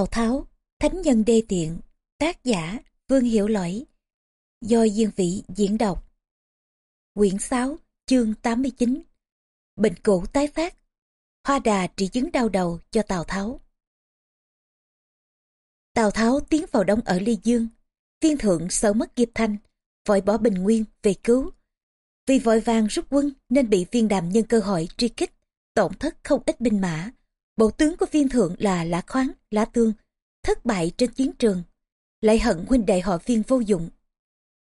Tào Tháo, Thánh Nhân Đê Tiện, tác giả Vương Hiểu Lỗi, do Diên Vĩ diễn đọc. Quyển 6, chương 89 Bệnh cũ tái phát, Hoa đà trị chứng đau đầu cho Tào Tháo. Tào Tháo tiến vào đông ở Ly Dương, viên thượng sợ mất nghiệp thanh, vội bỏ bình nguyên về cứu. Vì vội vàng rút quân nên bị viên đàm nhân cơ hội truy kích, tổn thất không ít binh mã. Bộ tướng của viên thượng là Lã Khoáng, Lã Tương, thất bại trên chiến trường. Lại hận huynh đệ họ viên vô dụng.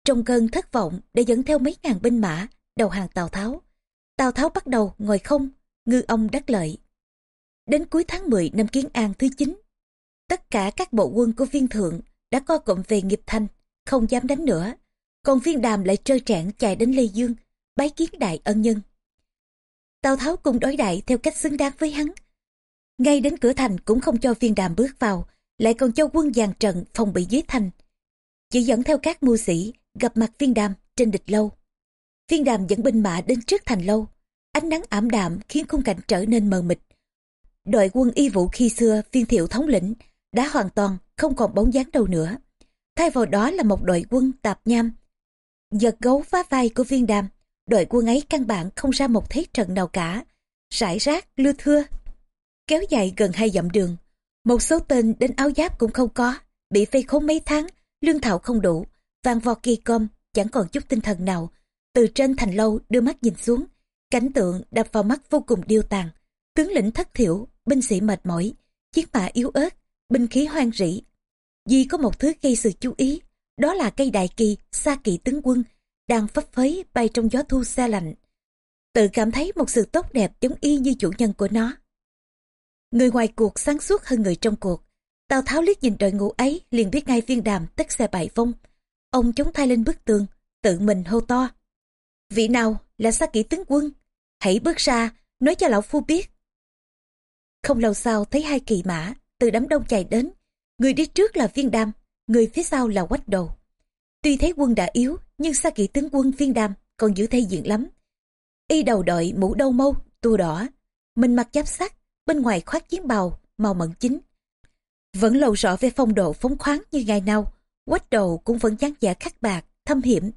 Trong cơn thất vọng để dẫn theo mấy ngàn binh mã, đầu hàng Tào Tháo. Tào Tháo bắt đầu ngồi không, ngư ông đắc lợi. Đến cuối tháng 10 năm Kiến An thứ 9, tất cả các bộ quân của viên thượng đã co cụm về nghiệp thanh, không dám đánh nữa. Còn viên đàm lại trơ trẽn chạy đến Lê Dương, bái kiến đại ân nhân. Tào Tháo cùng đối đại theo cách xứng đáng với hắn, ngay đến cửa thành cũng không cho viên đàm bước vào, lại còn cho quân dàn trận phòng bị dưới thành. Chỉ dẫn theo các mưu sĩ, gặp mặt viên đàm trên địch lâu. Viên đàm dẫn binh mã đến trước thành lâu. Ánh nắng ảm đạm khiến khung cảnh trở nên mờ mịt. Đội quân y vũ khi xưa viên thiệu thống lĩnh đã hoàn toàn không còn bóng dáng đâu nữa. Thay vào đó là một đội quân tạp nham. Giật gấu phá vai của viên đàm, đội quân ấy căn bản không ra một thế trận nào cả. Rải rác, lưa thưa, kéo dài gần hai dặm đường. Một số tên đến áo giáp cũng không có, bị vây khốn mấy tháng, lương thảo không đủ, vàng vò kỳ com, chẳng còn chút tinh thần nào. Từ trên thành lâu đưa mắt nhìn xuống, cảnh tượng đập vào mắt vô cùng điêu tàn. Tướng lĩnh thất thiểu, binh sĩ mệt mỏi, chiến mã yếu ớt, binh khí hoang rỉ. Vì có một thứ gây sự chú ý, đó là cây đại kỳ, xa kỵ tướng quân, đang phấp phới bay trong gió thu xe lạnh. Tự cảm thấy một sự tốt đẹp giống y như chủ nhân của nó. Người ngoài cuộc sáng suốt hơn người trong cuộc. Tào Tháo liếc nhìn đội ngũ ấy liền biết ngay viên đàm tất xe bại vong. Ông chống thay lên bức tường, tự mình hô to. Vị nào là xa kỹ tướng quân? Hãy bước ra, nói cho lão phu biết. Không lâu sau thấy hai kỳ mã từ đám đông chạy đến. Người đi trước là viên đàm, người phía sau là quách đầu. Tuy thấy quân đã yếu, nhưng xa kỵ tướng quân viên đàm còn giữ thay diện lắm. Y đầu đội mũ đâu mâu, tua đỏ, mình mặc giáp sắt, bên ngoài khoác chiến bào, màu mận chính. Vẫn lộ rõ về phong độ phóng khoáng như ngày nào, quách đầu cũng vẫn dáng vẻ khắc bạc, thâm hiểm.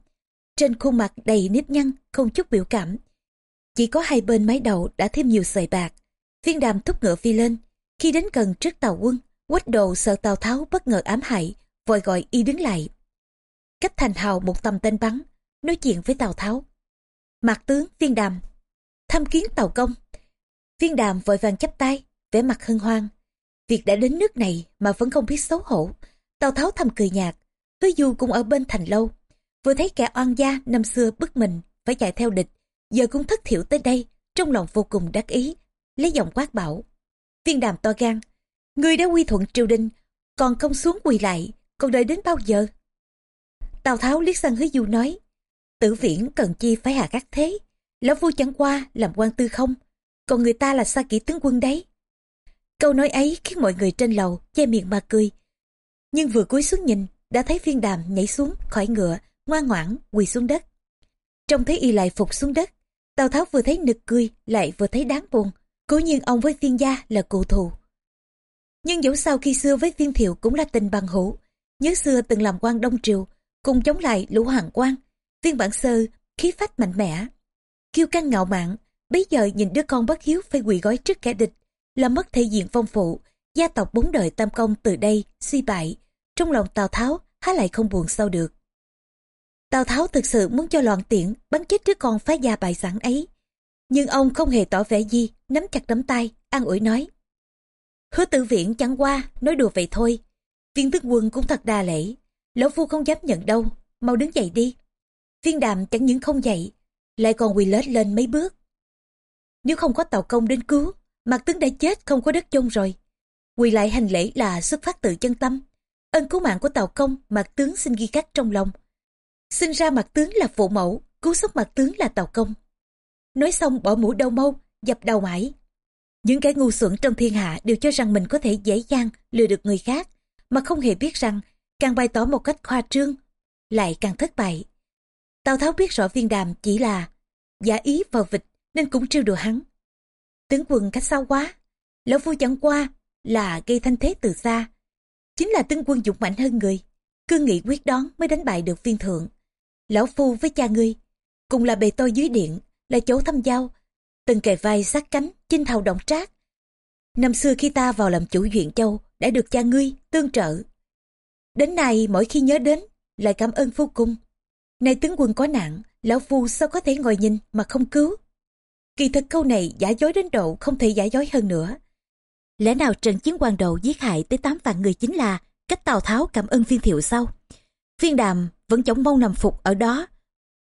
Trên khuôn mặt đầy nếp nhăn, không chút biểu cảm. Chỉ có hai bên mái đầu đã thêm nhiều sợi bạc. Viên đàm thúc ngựa phi lên. Khi đến gần trước tàu quân, quách đồ sợ tào tháo bất ngờ ám hại, vội gọi y đứng lại. Cách thành hào một tầm tên bắn, nói chuyện với tào tháo. Mạc tướng viên đàm, tham kiến tàu công. Viên đàm vội vàng chắp tay, vẻ mặt hân hoan. Việc đã đến nước này mà vẫn không biết xấu hổ. Tào Tháo thầm cười nhạt, hứa du cũng ở bên thành lâu. Vừa thấy kẻ oan gia năm xưa bức mình, phải chạy theo địch. Giờ cũng thất thiểu tới đây, trong lòng vô cùng đắc ý. Lấy giọng quát bảo. Viên đàm to gan, người đã quy thuận triều đình, còn không xuống quỳ lại, còn đợi đến bao giờ? Tào Tháo liếc sang hứa du nói, tử viễn cần chi phải hạ các thế. Lão vua chẳng qua làm quan tư không, còn người ta là xa kỹ tướng quân đấy. Câu nói ấy khiến mọi người trên lầu che miệng mà cười. Nhưng vừa cúi xuống nhìn, đã thấy viên đàm nhảy xuống khỏi ngựa, ngoan ngoãn quỳ xuống đất. Trông thấy y lại phục xuống đất, Tào Tháo vừa thấy nực cười, lại vừa thấy đáng buồn. Cố nhiên ông với viên gia là cụ thù. Nhưng dẫu sao khi xưa với viên thiệu cũng là tình bằng hữu. Nhớ xưa từng làm quan Đông Triều, cùng chống lại lũ hoàng quan. Viên bản sơ, khí phách mạnh mẽ. Kiêu căng ngạo mạn, Bây giờ nhìn đứa con bất hiếu phải quỳ gói trước kẻ địch, là mất thể diện phong phụ, gia tộc bốn đời tam công từ đây suy bại. Trong lòng Tào Tháo há lại không buồn sao được. Tào Tháo thực sự muốn cho loạn tiện bắn chết đứa con phá gia bại sản ấy. Nhưng ông không hề tỏ vẻ gì, nắm chặt nắm tay, an ủi nói. Hứa tử viện chẳng qua, nói đùa vậy thôi. Viên tướng quân cũng thật đa lễ. Lão phu không dám nhận đâu, mau đứng dậy đi. Viên đàm chẳng những không dậy, lại còn quỳ lết lên mấy bước. Nếu không có tàu công đến cứu, mặt tướng đã chết không có đất chôn rồi. Quỳ lại hành lễ là xuất phát từ chân tâm. Ân cứu mạng của tàu công, mặt tướng xin ghi khắc trong lòng. Sinh ra mặt tướng là phụ mẫu, cứu sống mặt tướng là tàu công. Nói xong bỏ mũ đầu mâu, dập đầu mãi. Những kẻ ngu xuẩn trong thiên hạ đều cho rằng mình có thể dễ dàng lừa được người khác, mà không hề biết rằng càng bày tỏ một cách khoa trương, lại càng thất bại. Tào Tháo biết rõ viên đàm chỉ là giả ý vào vịt nên cũng trêu đùa hắn. Tướng quân cách xa quá, lão phu chẳng qua là gây thanh thế từ xa, chính là tướng quân dũng mạnh hơn người. Cương nghị quyết đoán mới đánh bại được viên thượng. Lão Phu với cha ngươi, cùng là bề tôi dưới điện, là chỗ thăm giao, từng kề vai sát cánh, chinh thầu động trác. Năm xưa khi ta vào làm chủ huyện châu, đã được cha ngươi tương trợ. Đến nay mỗi khi nhớ đến, lại cảm ơn phu cung. Nay tướng quân có nạn, lão phu sao có thể ngồi nhìn mà không cứu. Kỳ thật câu này giả dối đến độ không thể giả dối hơn nữa. Lẽ nào trận chiến hoàng đầu giết hại tới 8 vạn người chính là cách Tào Tháo cảm ơn viên thiệu sau. Viên đàm vẫn chống mông nằm phục ở đó.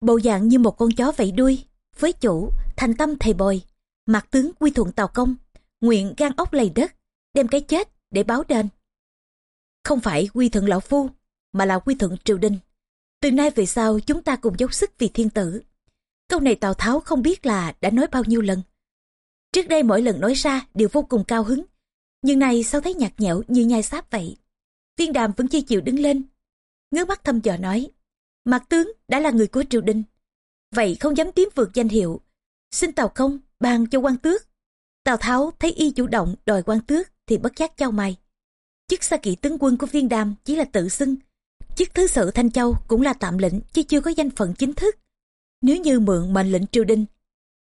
Bộ dạng như một con chó vẫy đuôi, với chủ, thành tâm thầy bồi. Mặt tướng quy thuận Tào Công, nguyện gan ốc lầy đất, đem cái chết để báo đền. Không phải quy thuận lão phu, mà là quy thuận triều đình. Từ nay về sau chúng ta cùng dốc sức vì thiên tử. Câu này Tào Tháo không biết là đã nói bao nhiêu lần. Trước đây mỗi lần nói ra đều vô cùng cao hứng. Nhưng này sao thấy nhạt nhẽo như nhai sáp vậy. Viên đàm vẫn chưa chịu đứng lên. ngứa mắt thăm dò nói. Mặt tướng đã là người của triều đình. Vậy không dám tiến vượt danh hiệu. Xin Tào Công ban cho quan tước. Tào Tháo thấy y chủ động đòi quan tước thì bất giác trao mày. Chức xa kỵ tướng quân của viên đàm chỉ là tự xưng. Chức thứ sự Thanh Châu cũng là tạm lệnh chứ chưa có danh phận chính thức. Nếu như mượn mệnh lệnh triều đình,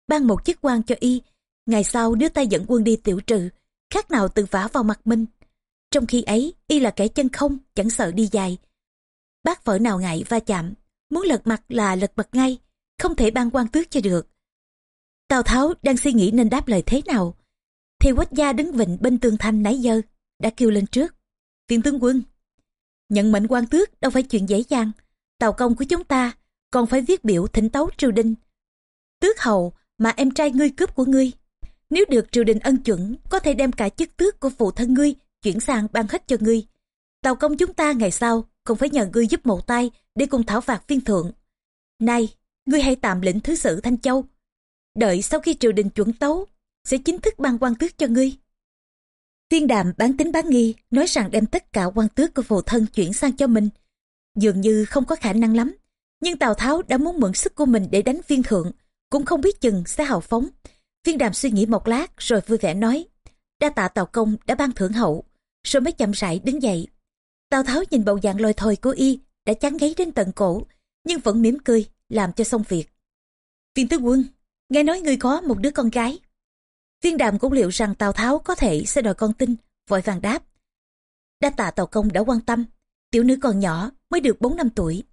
ban một chức quan cho y, ngày sau đưa tay dẫn quân đi tiểu trừ, khác nào tự vả vào mặt mình. Trong khi ấy, y là kẻ chân không, chẳng sợ đi dài. Bác vợ nào ngại va chạm, muốn lật mặt là lật mặt ngay, không thể ban quan tước cho được. Tào Tháo đang suy nghĩ nên đáp lời thế nào, thì quách gia đứng vịnh bên tường thanh nãy giờ, đã kêu lên trước. viện tướng quân, nhận mệnh quan tước đâu phải chuyện dễ dàng, tàu công của chúng ta còn phải viết biểu thỉnh tấu triều đình. Tước hầu mà em trai ngươi cướp của ngươi. Nếu được triều đình ân chuẩn, có thể đem cả chức tước của phụ thân ngươi chuyển sang ban hết cho ngươi. Tàu công chúng ta ngày sau không phải nhờ ngươi giúp một tay để cùng thảo phạt viên thượng. Nay, ngươi hãy tạm lĩnh thứ sự Thanh Châu. Đợi sau khi triều đình chuẩn tấu, sẽ chính thức ban quan tước cho ngươi. Tiên đàm bán tính bán nghi, nói rằng đem tất cả quan tước của phụ thân chuyển sang cho mình. Dường như không có khả năng lắm, nhưng Tào Tháo đã muốn mượn sức của mình để đánh viên thượng, cũng không biết chừng sẽ hào phóng. Viên đàm suy nghĩ một lát rồi vui vẻ nói, đa tạ Tào Công đã ban thưởng hậu, rồi mới chậm rãi đứng dậy. Tào Tháo nhìn bầu dạng lôi thôi của y đã chán gáy đến tận cổ, nhưng vẫn mỉm cười, làm cho xong việc. Viên tướng quân, nghe nói ngươi có một đứa con gái. Viên đàm cũng liệu rằng Tào Tháo có thể sẽ đòi con tin, vội vàng đáp. Đa tạ Tào Công đã quan tâm, tiểu nữ còn nhỏ, mới được 4 năm tuổi.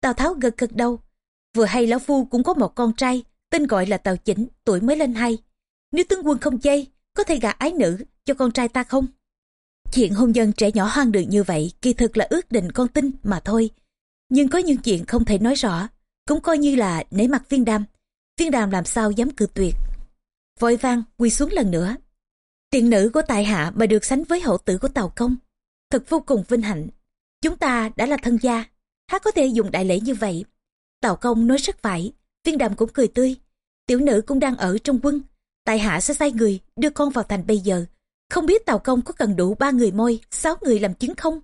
Tào Tháo gật gật đầu. Vừa hay Lão Phu cũng có một con trai, tên gọi là Tào Chỉnh, tuổi mới lên hai. Nếu tướng quân không chê, có thể gả ái nữ cho con trai ta không? Chuyện hôn nhân trẻ nhỏ hoang đường như vậy kỳ thực là ước định con tin mà thôi. Nhưng có những chuyện không thể nói rõ, cũng coi như là nể mặt viên đam. Viên đàm làm sao dám cự tuyệt. Vội vang quỳ xuống lần nữa. Tiện nữ của tài hạ mà được sánh với hậu tử của Tàu Công. Thật vô cùng vinh hạnh. Chúng ta đã là thân gia, há có thể dùng đại lễ như vậy. Tào công nói rất phải, viên đàm cũng cười tươi. Tiểu nữ cũng đang ở trong quân, tại hạ sẽ sai người đưa con vào thành bây giờ. Không biết Tào công có cần đủ ba người môi, sáu người làm chứng không?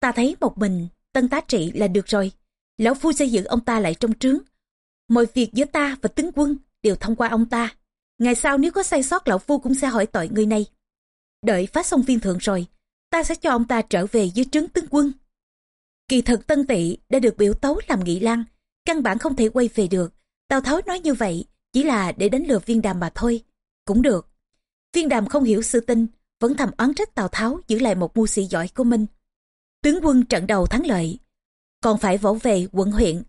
Ta thấy một mình, tân tá trị là được rồi. Lão phu xây giữ ông ta lại trong trướng. Mọi việc giữa ta và tướng quân đều thông qua ông ta. Ngày sau nếu có sai sót lão phu cũng sẽ hỏi tội người này. Đợi phá xong viên thượng rồi, ta sẽ cho ông ta trở về dưới trướng tướng quân. Kỳ thực tân tỵ đã được biểu tấu làm nghị lang, căn bản không thể quay về được. Tào Tháo nói như vậy chỉ là để đánh lừa viên đàm mà thôi. Cũng được. Viên đàm không hiểu sự tin, vẫn thầm oán trách Tào Tháo giữ lại một mưu sĩ giỏi của mình. Tướng quân trận đầu thắng lợi, còn phải vỗ về quận huyện.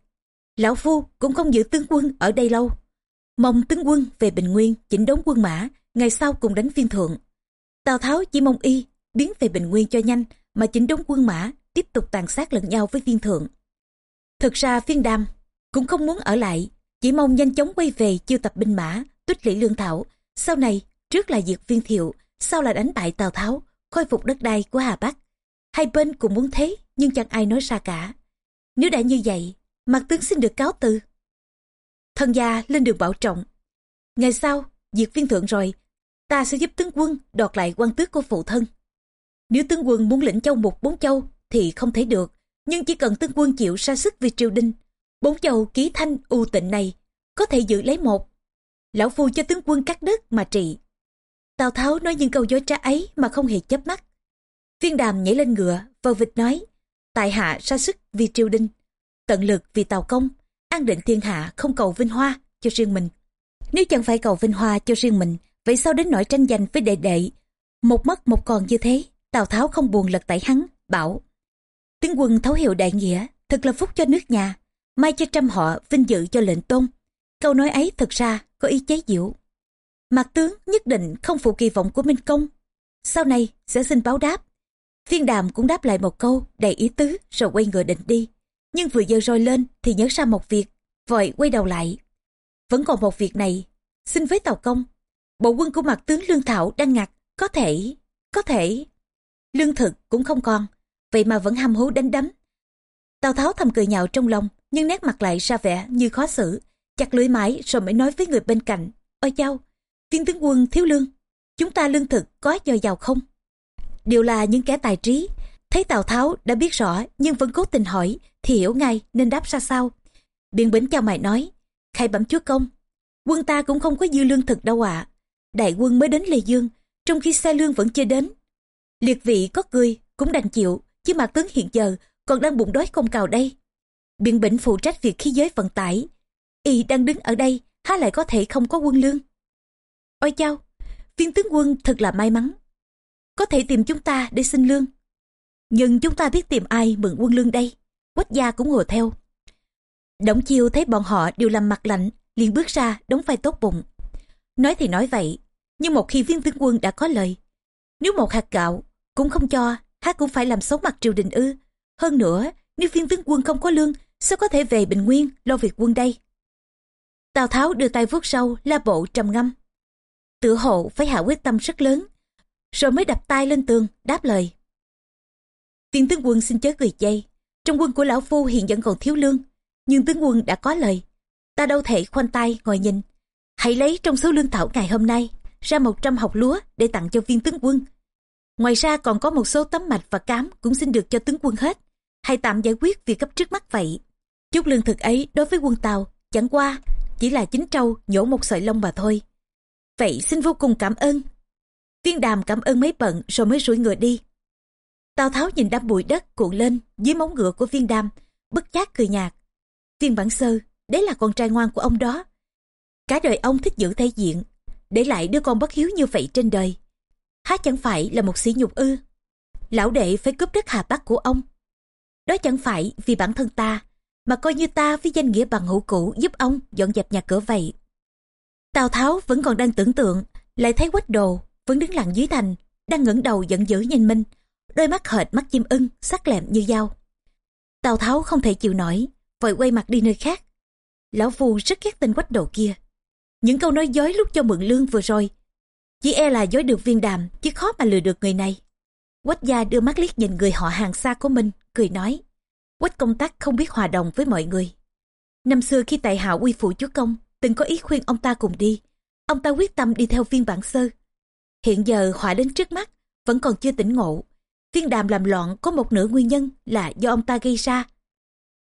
Lão Phu cũng không giữ tướng quân ở đây lâu. Mong tướng quân về Bình Nguyên chỉnh đốn quân mã, ngày sau cùng đánh viên thượng. Tào Tháo chỉ mong y biến về Bình Nguyên cho nhanh mà chỉnh đốn quân mã tiếp tục tàn sát lẫn nhau với viên thượng. Thực ra phiên đam cũng không muốn ở lại, chỉ mong nhanh chóng quay về chiêu tập binh mã, tích lũy lương thảo. Sau này, trước là diệt viên thiệu, sau là đánh bại Tào Tháo, khôi phục đất đai của Hà Bắc. Hai bên cũng muốn thế, nhưng chẳng ai nói ra cả. Nếu đã như vậy, mặt tướng xin được cáo từ. Thân gia lên đường bảo trọng. Ngày sau, diệt viên thượng rồi, ta sẽ giúp tướng quân đoạt lại quan tước của phụ thân. Nếu tướng quân muốn lĩnh châu một bốn châu thì không thể được, nhưng chỉ cần tướng quân chịu ra sức vì triều đình, bốn châu ký thanh u tịnh này có thể giữ lấy một. Lão phu cho tướng quân cắt đất mà trị. Tào Tháo nói những câu dối trá ấy mà không hề chớp mắt. Viên đàm nhảy lên ngựa, vờ vịt nói, tại hạ ra sức vì triều đình, tận lực vì tào công, an định thiên hạ không cầu vinh hoa cho riêng mình. Nếu chẳng phải cầu vinh hoa cho riêng mình, vậy sao đến nỗi tranh giành với đệ đệ? Một mất một còn như thế, Tào Tháo không buồn lật tẩy hắn, bảo. Tướng quân thấu hiểu đại nghĩa, thật là phúc cho nước nhà, mai cho trăm họ vinh dự cho lệnh tôn. Câu nói ấy thật ra có ý chế diệu. mặt tướng nhất định không phụ kỳ vọng của Minh Công. Sau này sẽ xin báo đáp. Viên đàm cũng đáp lại một câu đầy ý tứ rồi quay ngựa định đi. Nhưng vừa giơ roi lên thì nhớ ra một việc, vội quay đầu lại. Vẫn còn một việc này, xin với Tàu Công. Bộ quân của mặt tướng Lương Thảo đang ngặt, có thể, có thể. Lương thực cũng không còn, vậy mà vẫn ham hú đánh đấm. Tào Tháo thầm cười nhạo trong lòng, nhưng nét mặt lại ra vẻ như khó xử, chặt lưỡi mãi rồi mới nói với người bên cạnh. Ôi chao, viên tướng quân thiếu lương, chúng ta lương thực có dồi dào không? Đều là những kẻ tài trí, thấy Tào Tháo đã biết rõ nhưng vẫn cố tình hỏi thì hiểu ngay nên đáp ra sao. Biện bỉnh chào mày nói, khai bẩm chúa công, quân ta cũng không có dư lương thực đâu ạ. Đại quân mới đến Lê Dương, trong khi xe lương vẫn chưa đến. Liệt vị có cười, cũng đành chịu, chứ mặt tướng hiện giờ còn đang bụng đói không cào đây. Biện bỉnh phụ trách việc khí giới vận tải. Y đang đứng ở đây, há lại có thể không có quân lương. Ôi chao, viên tướng quân thật là may mắn. Có thể tìm chúng ta để xin lương. Nhưng chúng ta biết tìm ai mượn quân lương đây. Quách gia cũng ngồi theo. Đổng chiêu thấy bọn họ đều làm mặt lạnh, liền bước ra đóng vai tốt bụng. Nói thì nói vậy, nhưng một khi viên tướng quân đã có lời, nếu một hạt gạo cũng không cho, hát cũng phải làm xấu mặt triều đình ư. Hơn nữa, nếu viên tướng quân không có lương, sao có thể về Bình Nguyên lo việc quân đây? Tào Tháo đưa tay vuốt sâu, la bộ trầm ngâm. Tự hộ phải hạ quyết tâm rất lớn, rồi mới đập tay lên tường, đáp lời. tiên tướng quân xin chớ cười chay, trong quân của lão phu hiện vẫn còn thiếu lương, nhưng tướng quân đã có lời. Ta đâu thể khoanh tay ngồi nhìn. Hãy lấy trong số lương thảo ngày hôm nay ra 100 học lúa để tặng cho viên tướng quân. Ngoài ra còn có một số tấm mạch và cám cũng xin được cho tướng quân hết. hay tạm giải quyết việc cấp trước mắt vậy. Chút lương thực ấy đối với quân Tàu chẳng qua chỉ là chính trâu nhổ một sợi lông mà thôi. Vậy xin vô cùng cảm ơn. tiên đàm cảm ơn mấy bận rồi mới rủi ngựa đi. Tào Tháo nhìn đám bụi đất cuộn lên dưới móng ngựa của viên đam, bất giác cười nhạt. Viên bản sơ, đấy là con trai ngoan của ông đó. Cả đời ông thích giữ thể diện, để lại đứa con bất hiếu như vậy trên đời. Há chẳng phải là một sĩ nhục ư. Lão đệ phải cướp đất Hà Bắc của ông. Đó chẳng phải vì bản thân ta, mà coi như ta với danh nghĩa bằng hữu cũ giúp ông dọn dẹp nhà cửa vậy. Tào Tháo vẫn còn đang tưởng tượng, lại thấy quách đồ, vẫn đứng lặng dưới thành, đang ngẩng đầu giận dữ nhìn Minh, đôi mắt hệt mắt chim ưng, sắc lẹm như dao. Tào Tháo không thể chịu nổi, vội quay mặt đi nơi khác. Lão Phu rất ghét tên quách đồ kia. Những câu nói dối lúc cho mượn lương vừa rồi, chỉ e là dối được viên đàm, chứ khó mà lừa được người này. Quách gia đưa mắt liếc nhìn người họ hàng xa của mình, cười nói. Quách công tác không biết hòa đồng với mọi người. Năm xưa khi tại hạ uy phụ chúa công, từng có ý khuyên ông ta cùng đi. Ông ta quyết tâm đi theo viên bản sơ. Hiện giờ họa đến trước mắt, vẫn còn chưa tỉnh ngộ. Viên đàm làm loạn có một nửa nguyên nhân là do ông ta gây ra.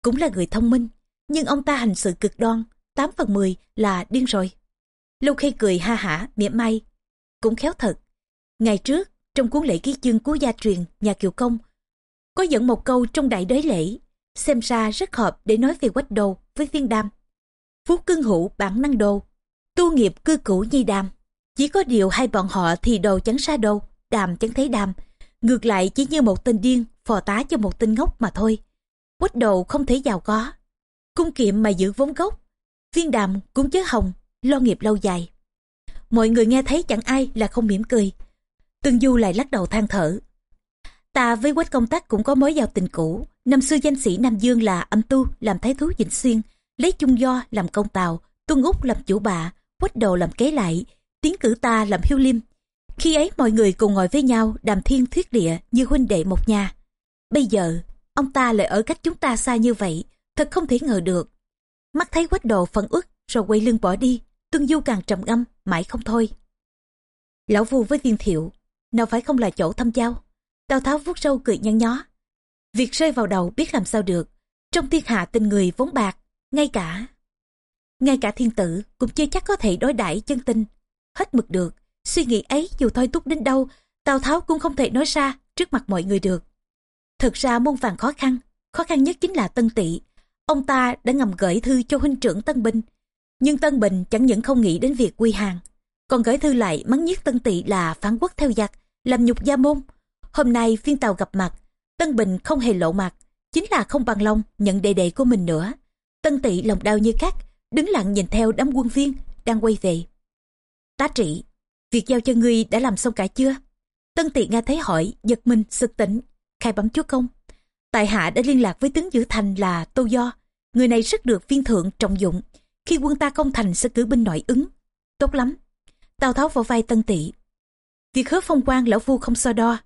Cũng là người thông minh, nhưng ông ta hành sự cực đoan, 8 phần 10 là điên rồi. Lâu khi cười ha hả, mỉa mai, cũng khéo thật. Ngày trước, trong cuốn lễ ký chương của gia truyền nhà Kiều Công, có dẫn một câu trong đại đới lễ, xem ra rất hợp để nói về quách đồ với viên đam. Phú cưng hữu bản năng đồ, tu nghiệp cư cũ nhi đam Chỉ có điều hai bọn họ thì đồ chẳng xa đâu, đàm chẳng thấy đàm. Ngược lại chỉ như một tên điên, phò tá cho một tên ngốc mà thôi. Quách đồ không thể giàu có. Cung kiệm mà giữ vốn gốc. Viên đàm cũng chớ hồng, lo nghiệp lâu dài. Mọi người nghe thấy chẳng ai là không mỉm cười. Tương Du lại lắc đầu than thở. Ta với quách công tác cũng có mối giao tình cũ. Năm xưa danh sĩ Nam Dương là âm tu làm thái thú Vĩnh Xuyên, lấy chung do làm công tàu, tuân úc làm chủ bạ, quách đồ làm kế lại, tiến cử ta làm hiếu liêm. Khi ấy mọi người cùng ngồi với nhau đàm thiên thuyết địa như huynh đệ một nhà. Bây giờ, ông ta lại ở cách chúng ta xa như vậy, thật không thể ngờ được. Mắt thấy quách đồ phẫn uất rồi quay lưng bỏ đi, tuân du càng trầm ngâm, mãi không thôi. Lão vu với viên thiệu, nào phải không là chỗ thâm giao. Tào Tháo vuốt râu cười nhăn nhó. Việc rơi vào đầu biết làm sao được. Trong thiên hạ tình người vốn bạc, ngay cả ngay cả thiên tử cũng chưa chắc có thể đối đãi chân tình hết mực được suy nghĩ ấy dù thôi túc đến đâu tào tháo cũng không thể nói ra trước mặt mọi người được. Thực ra muôn vàng khó khăn, khó khăn nhất chính là Tân tỵ Ông ta đã ngầm gửi thư cho huynh trưởng Tân binh nhưng Tân Bình chẳng những không nghĩ đến việc quy hàng, còn gửi thư lại mắng nhiếc Tân Tị là phản quốc theo giặc, làm nhục gia môn. Hôm nay phiên tàu gặp mặt, Tân Bình không hề lộ mặt, chính là không bằng lòng nhận đề đệ của mình nữa. Tân Tị lòng đau như cắt, đứng lặng nhìn theo đám quân viên đang quay về. Tá trị, việc giao cho ngươi đã làm xong cả chưa? Tân Tị nghe thấy hỏi, giật mình, sực tỉnh, khai bấm chúa công. Tại hạ đã liên lạc với tướng giữ thành là Tô Do. Người này rất được viên thượng trọng dụng. Khi quân ta công thành sẽ cử binh nội ứng. Tốt lắm. Tào Tháo vào vai Tân tỵ Việc hứa phong quan lão phu không so đo.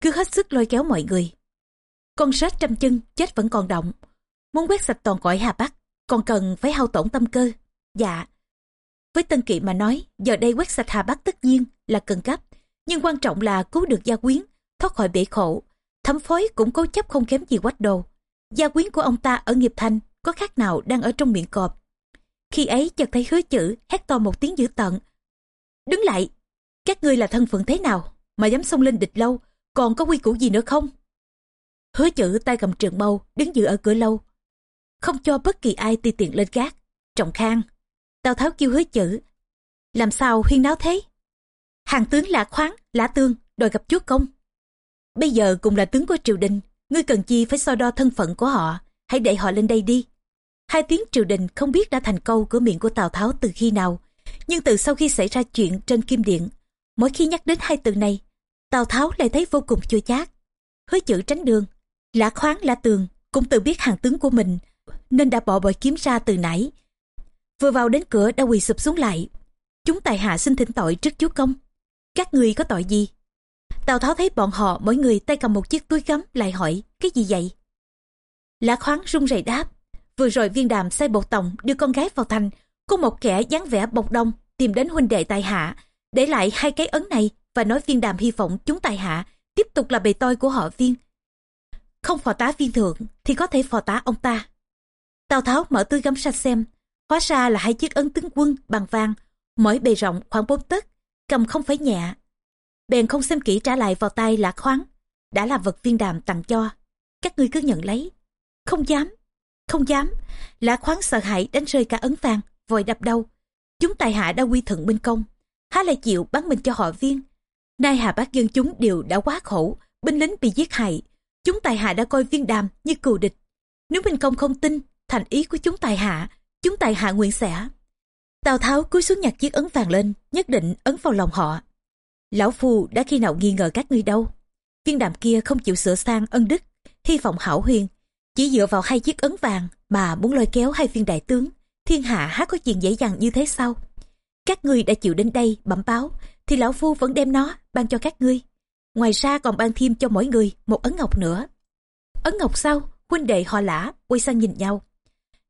Cứ hết sức lôi kéo mọi người. Con sát trăm chân, chết vẫn còn động. Muốn quét sạch toàn cõi Hà Bắc, còn cần phải hao tổn tâm cơ. Dạ. Với Tân Kỵ mà nói, giờ đây quét sạch Hà Bắc tất nhiên là cần cấp. Nhưng quan trọng là cứu được gia quyến, thoát khỏi bể khổ. Thẩm phối cũng cố chấp không kém gì quách đồ. Gia quyến của ông ta ở nghiệp thành có khác nào đang ở trong miệng cọp. Khi ấy chợt thấy hứa chữ hét to một tiếng dữ tận. Đứng lại! Các ngươi là thân phận thế nào mà dám xông lên địch lâu còn có quy củ gì nữa không? Hứa chữ tay cầm trường mâu đứng giữ ở cửa lâu. Không cho bất kỳ ai ti tiện lên gác. Trọng khang. Tào Tháo kêu hứa chữ. Làm sao huyên náo thế? Hàng tướng lạ khoáng, lã tương, đòi gặp chúa công. Bây giờ cùng là tướng của triều đình, ngươi cần chi phải so đo thân phận của họ, hãy để họ lên đây đi. Hai tiếng triều đình không biết đã thành câu của miệng của Tào Tháo từ khi nào, nhưng từ sau khi xảy ra chuyện trên Kim Điện, mỗi khi nhắc đến hai từ này, Tào Tháo lại thấy vô cùng chua chát. Hứa chữ tránh đường, lã khoáng lã tường cũng tự biết hàng tướng của mình, nên đã bỏ bội kiếm ra từ nãy. Vừa vào đến cửa đã quỳ sụp xuống lại. Chúng tài hạ xin thỉnh tội trước chúa công. Các người có tội gì? Tào Tháo thấy bọn họ mỗi người tay cầm một chiếc túi gấm lại hỏi cái gì vậy? Lã khoáng run rẩy đáp. Vừa rồi viên đàm sai bột tổng đưa con gái vào thành. Có một kẻ dáng vẻ bọc đông tìm đến huynh đệ tài hạ. Để lại hai cái ấn này và nói viên đàm hy vọng chúng tài hạ tiếp tục là bề tôi của họ viên. Không phò tá viên thượng thì có thể phò tá ông ta. Tào Tháo mở tư gấm sạch xem. Hóa ra là hai chiếc ấn tướng quân bằng vàng, mỗi bề rộng khoảng bốn tấc, cầm không phải nhẹ, bèn không xem kỹ trả lại vào tay lạc khoáng đã là vật viên đàm tặng cho các ngươi cứ nhận lấy không dám không dám. Lã khoáng sợ hãi đánh rơi cả ấn vàng vội đập đầu. Chúng tài hạ đã quy thuận minh công. Há lại chịu bắn mình cho họ viên. Nay hà bác dân chúng đều đã quá khổ binh lính bị giết hại. Chúng tài hạ đã coi viên đàm như cừu địch. Nếu minh công không tin thành ý của chúng tài hạ chúng tài hạ nguyện sẽ. Tào tháo cúi xuống nhặt chiếc ấn vàng lên nhất định ấn vào lòng họ. Lão Phu đã khi nào nghi ngờ các ngươi đâu. Viên đàm kia không chịu sửa sang ân đức, hy vọng hảo huyền. Chỉ dựa vào hai chiếc ấn vàng mà muốn lôi kéo hai viên đại tướng. Thiên hạ há có chuyện dễ dàng như thế sao? Các ngươi đã chịu đến đây bẩm báo, thì lão phu vẫn đem nó ban cho các ngươi. Ngoài ra còn ban thêm cho mỗi người một ấn ngọc nữa. Ấn ngọc sau, huynh đệ họ lã quay sang nhìn nhau.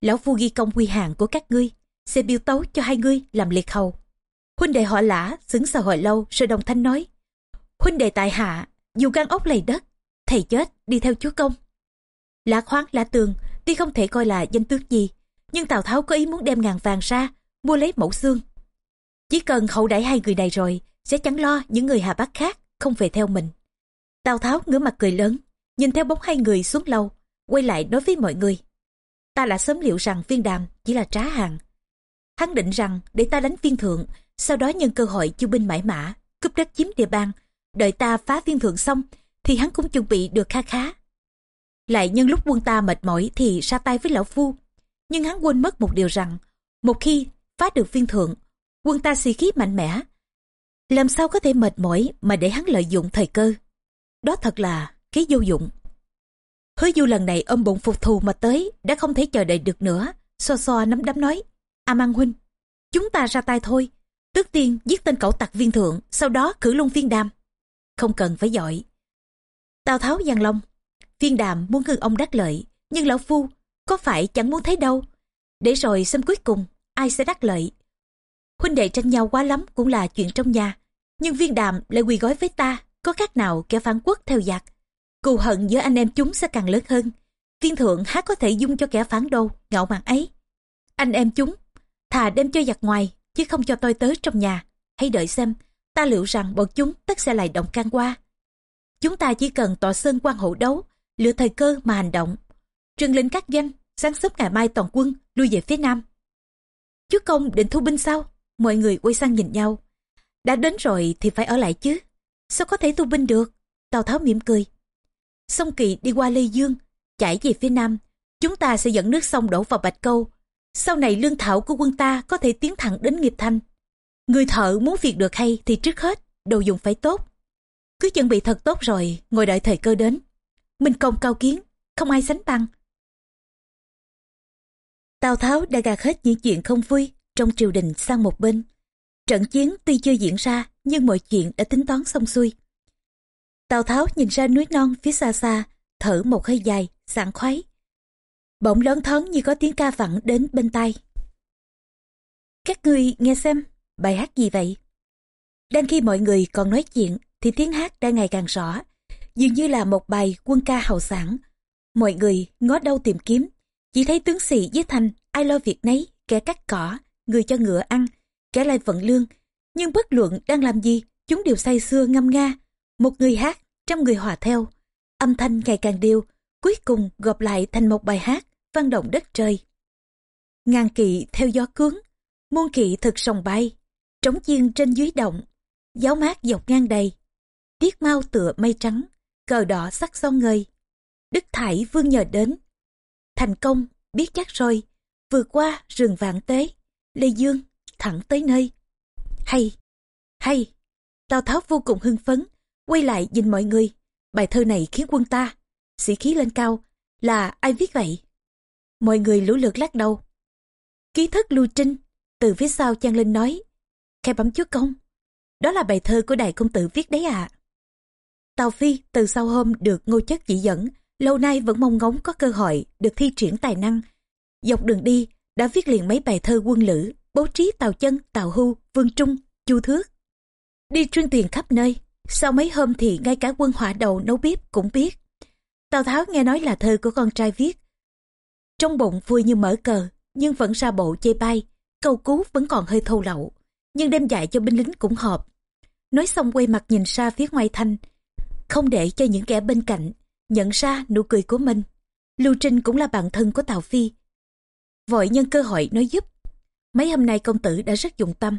Lão phu ghi công quy hàng của các ngươi, sẽ biêu tấu cho hai ngươi làm liệt hầu huynh đệ họ lã xứng sờ hồi lâu rồi đồng thanh nói huynh đệ tại hạ dù gan ốc lầy đất thầy chết đi theo chúa công lã khoáng, lã tường, tuy không thể coi là danh tướng gì, nhưng tào tháo có ý muốn đem ngàn vàng ra, mua lấy mẫu xương. Chỉ cần hậu đãi hai người này rồi, sẽ chẳng lo những người hà bắc khác không về theo mình. Tào tháo ngửa mặt cười lớn, nhìn theo bóng hai người xuống lâu quay lại nói với mọi người. Ta đã sớm liệu rằng viên đàm chỉ là trá hàng. Hắn định rằng để ta đánh viên thượng, sau đó nhân cơ hội chiêu binh mãi mã, cướp đất chiếm địa bàn, đợi ta phá viên thượng xong, thì hắn cũng chuẩn bị được kha khá lại nhân lúc quân ta mệt mỏi thì ra tay với lão phu. Nhưng hắn quên mất một điều rằng một khi phá được viên thượng quân ta xì khí mạnh mẽ. Làm sao có thể mệt mỏi mà để hắn lợi dụng thời cơ? Đó thật là khí vô dụng. Hứa du lần này ôm bụng phục thù mà tới đã không thể chờ đợi được nữa so so nắm đấm nói a mang huynh chúng ta ra tay thôi. Trước tiên giết tên cẩu tặc viên thượng, sau đó cử luôn viên đam. Không cần phải giỏi. Tào Tháo giang long. Viên đàm muốn ngưng ông đắc lợi, nhưng lão phu có phải chẳng muốn thấy đâu. Để rồi xem cuối cùng ai sẽ đắc lợi. Huynh đệ tranh nhau quá lắm cũng là chuyện trong nhà. Nhưng viên đàm lại quỳ gói với ta, có khác nào kẻ phản quốc theo giặc. Cù hận giữa anh em chúng sẽ càng lớn hơn. Viên thượng há có thể dung cho kẻ phản đồ, ngạo mạn ấy. Anh em chúng, thà đem cho giặc ngoài chứ không cho tôi tới trong nhà. Hãy đợi xem, ta liệu rằng bọn chúng tất sẽ lại động can qua. Chúng ta chỉ cần tọa sơn quan hộ đấu, lựa thời cơ mà hành động. trương linh các danh, sáng sớm ngày mai toàn quân lui về phía nam. Chú công định thu binh sao? Mọi người quay sang nhìn nhau. Đã đến rồi thì phải ở lại chứ. Sao có thể thu binh được? Tào Tháo mỉm cười. Sông Kỳ đi qua Lê Dương, chảy về phía nam. Chúng ta sẽ dẫn nước sông đổ vào Bạch Câu. Sau này lương thảo của quân ta có thể tiến thẳng đến nghiệp thanh. Người thợ muốn việc được hay thì trước hết, đồ dùng phải tốt. Cứ chuẩn bị thật tốt rồi, ngồi đợi thời cơ đến. Minh công cao kiến, không ai sánh bằng. Tào Tháo đã gạt hết những chuyện không vui trong triều đình sang một bên. Trận chiến tuy chưa diễn ra, nhưng mọi chuyện đã tính toán xong xuôi. Tào Tháo nhìn ra núi non phía xa xa, thở một hơi dài, sảng khoái. Bỗng lớn thoáng như có tiếng ca vặn đến bên tai. Các ngươi nghe xem, bài hát gì vậy? Đang khi mọi người còn nói chuyện, thì tiếng hát đã ngày càng rõ. Dường như là một bài quân ca hào sản. Mọi người ngó đâu tìm kiếm, chỉ thấy tướng sĩ với thành ai lo việc nấy, kẻ cắt cỏ, người cho ngựa ăn, kẻ lại vận lương. Nhưng bất luận đang làm gì, chúng đều say sưa ngâm nga. Một người hát, trăm người hòa theo. Âm thanh ngày càng đều, cuối cùng gộp lại thành một bài hát, vang động đất trời. Ngàn kỵ theo gió cuốn, muôn kỵ thực sòng bay, trống chiên trên dưới động, giáo mát dọc ngang đầy. Tiết mau tựa mây trắng, cờ đỏ sắc son ngời. Đức Thải vương nhờ đến. Thành công, biết chắc rồi, vừa qua rừng vạn tế, Lê Dương, thẳng tới nơi. Hay, hay, Tào Tháo vô cùng hưng phấn, quay lại nhìn mọi người. Bài thơ này khiến quân ta, sĩ khí lên cao, là ai viết vậy? Mọi người lũ lượt lắc đầu. Ký thức lưu trinh, từ phía sau Trang Linh nói, khe bấm chúa công. Đó là bài thơ của đại công tử viết đấy ạ. À. Tào Phi từ sau hôm được ngô chất chỉ dẫn, lâu nay vẫn mong ngóng có cơ hội được thi triển tài năng. Dọc đường đi, đã viết liền mấy bài thơ quân lữ, bố trí Tào Chân, Tào Hưu, Vương Trung, Chu Thước. Đi chuyên tiền khắp nơi, sau mấy hôm thì ngay cả quân hỏa đầu nấu bếp cũng biết. Tào Tháo nghe nói là thơ của con trai viết. Trong bụng vui như mở cờ, nhưng vẫn ra bộ chê bay, câu cứu vẫn còn hơi thô lậu. Nhưng đem dạy cho binh lính cũng hợp. Nói xong quay mặt nhìn xa phía ngoài thanh, không để cho những kẻ bên cạnh nhận ra nụ cười của mình. Lưu Trinh cũng là bạn thân của Tào Phi. Vội nhân cơ hội nói giúp. Mấy hôm nay công tử đã rất dụng tâm.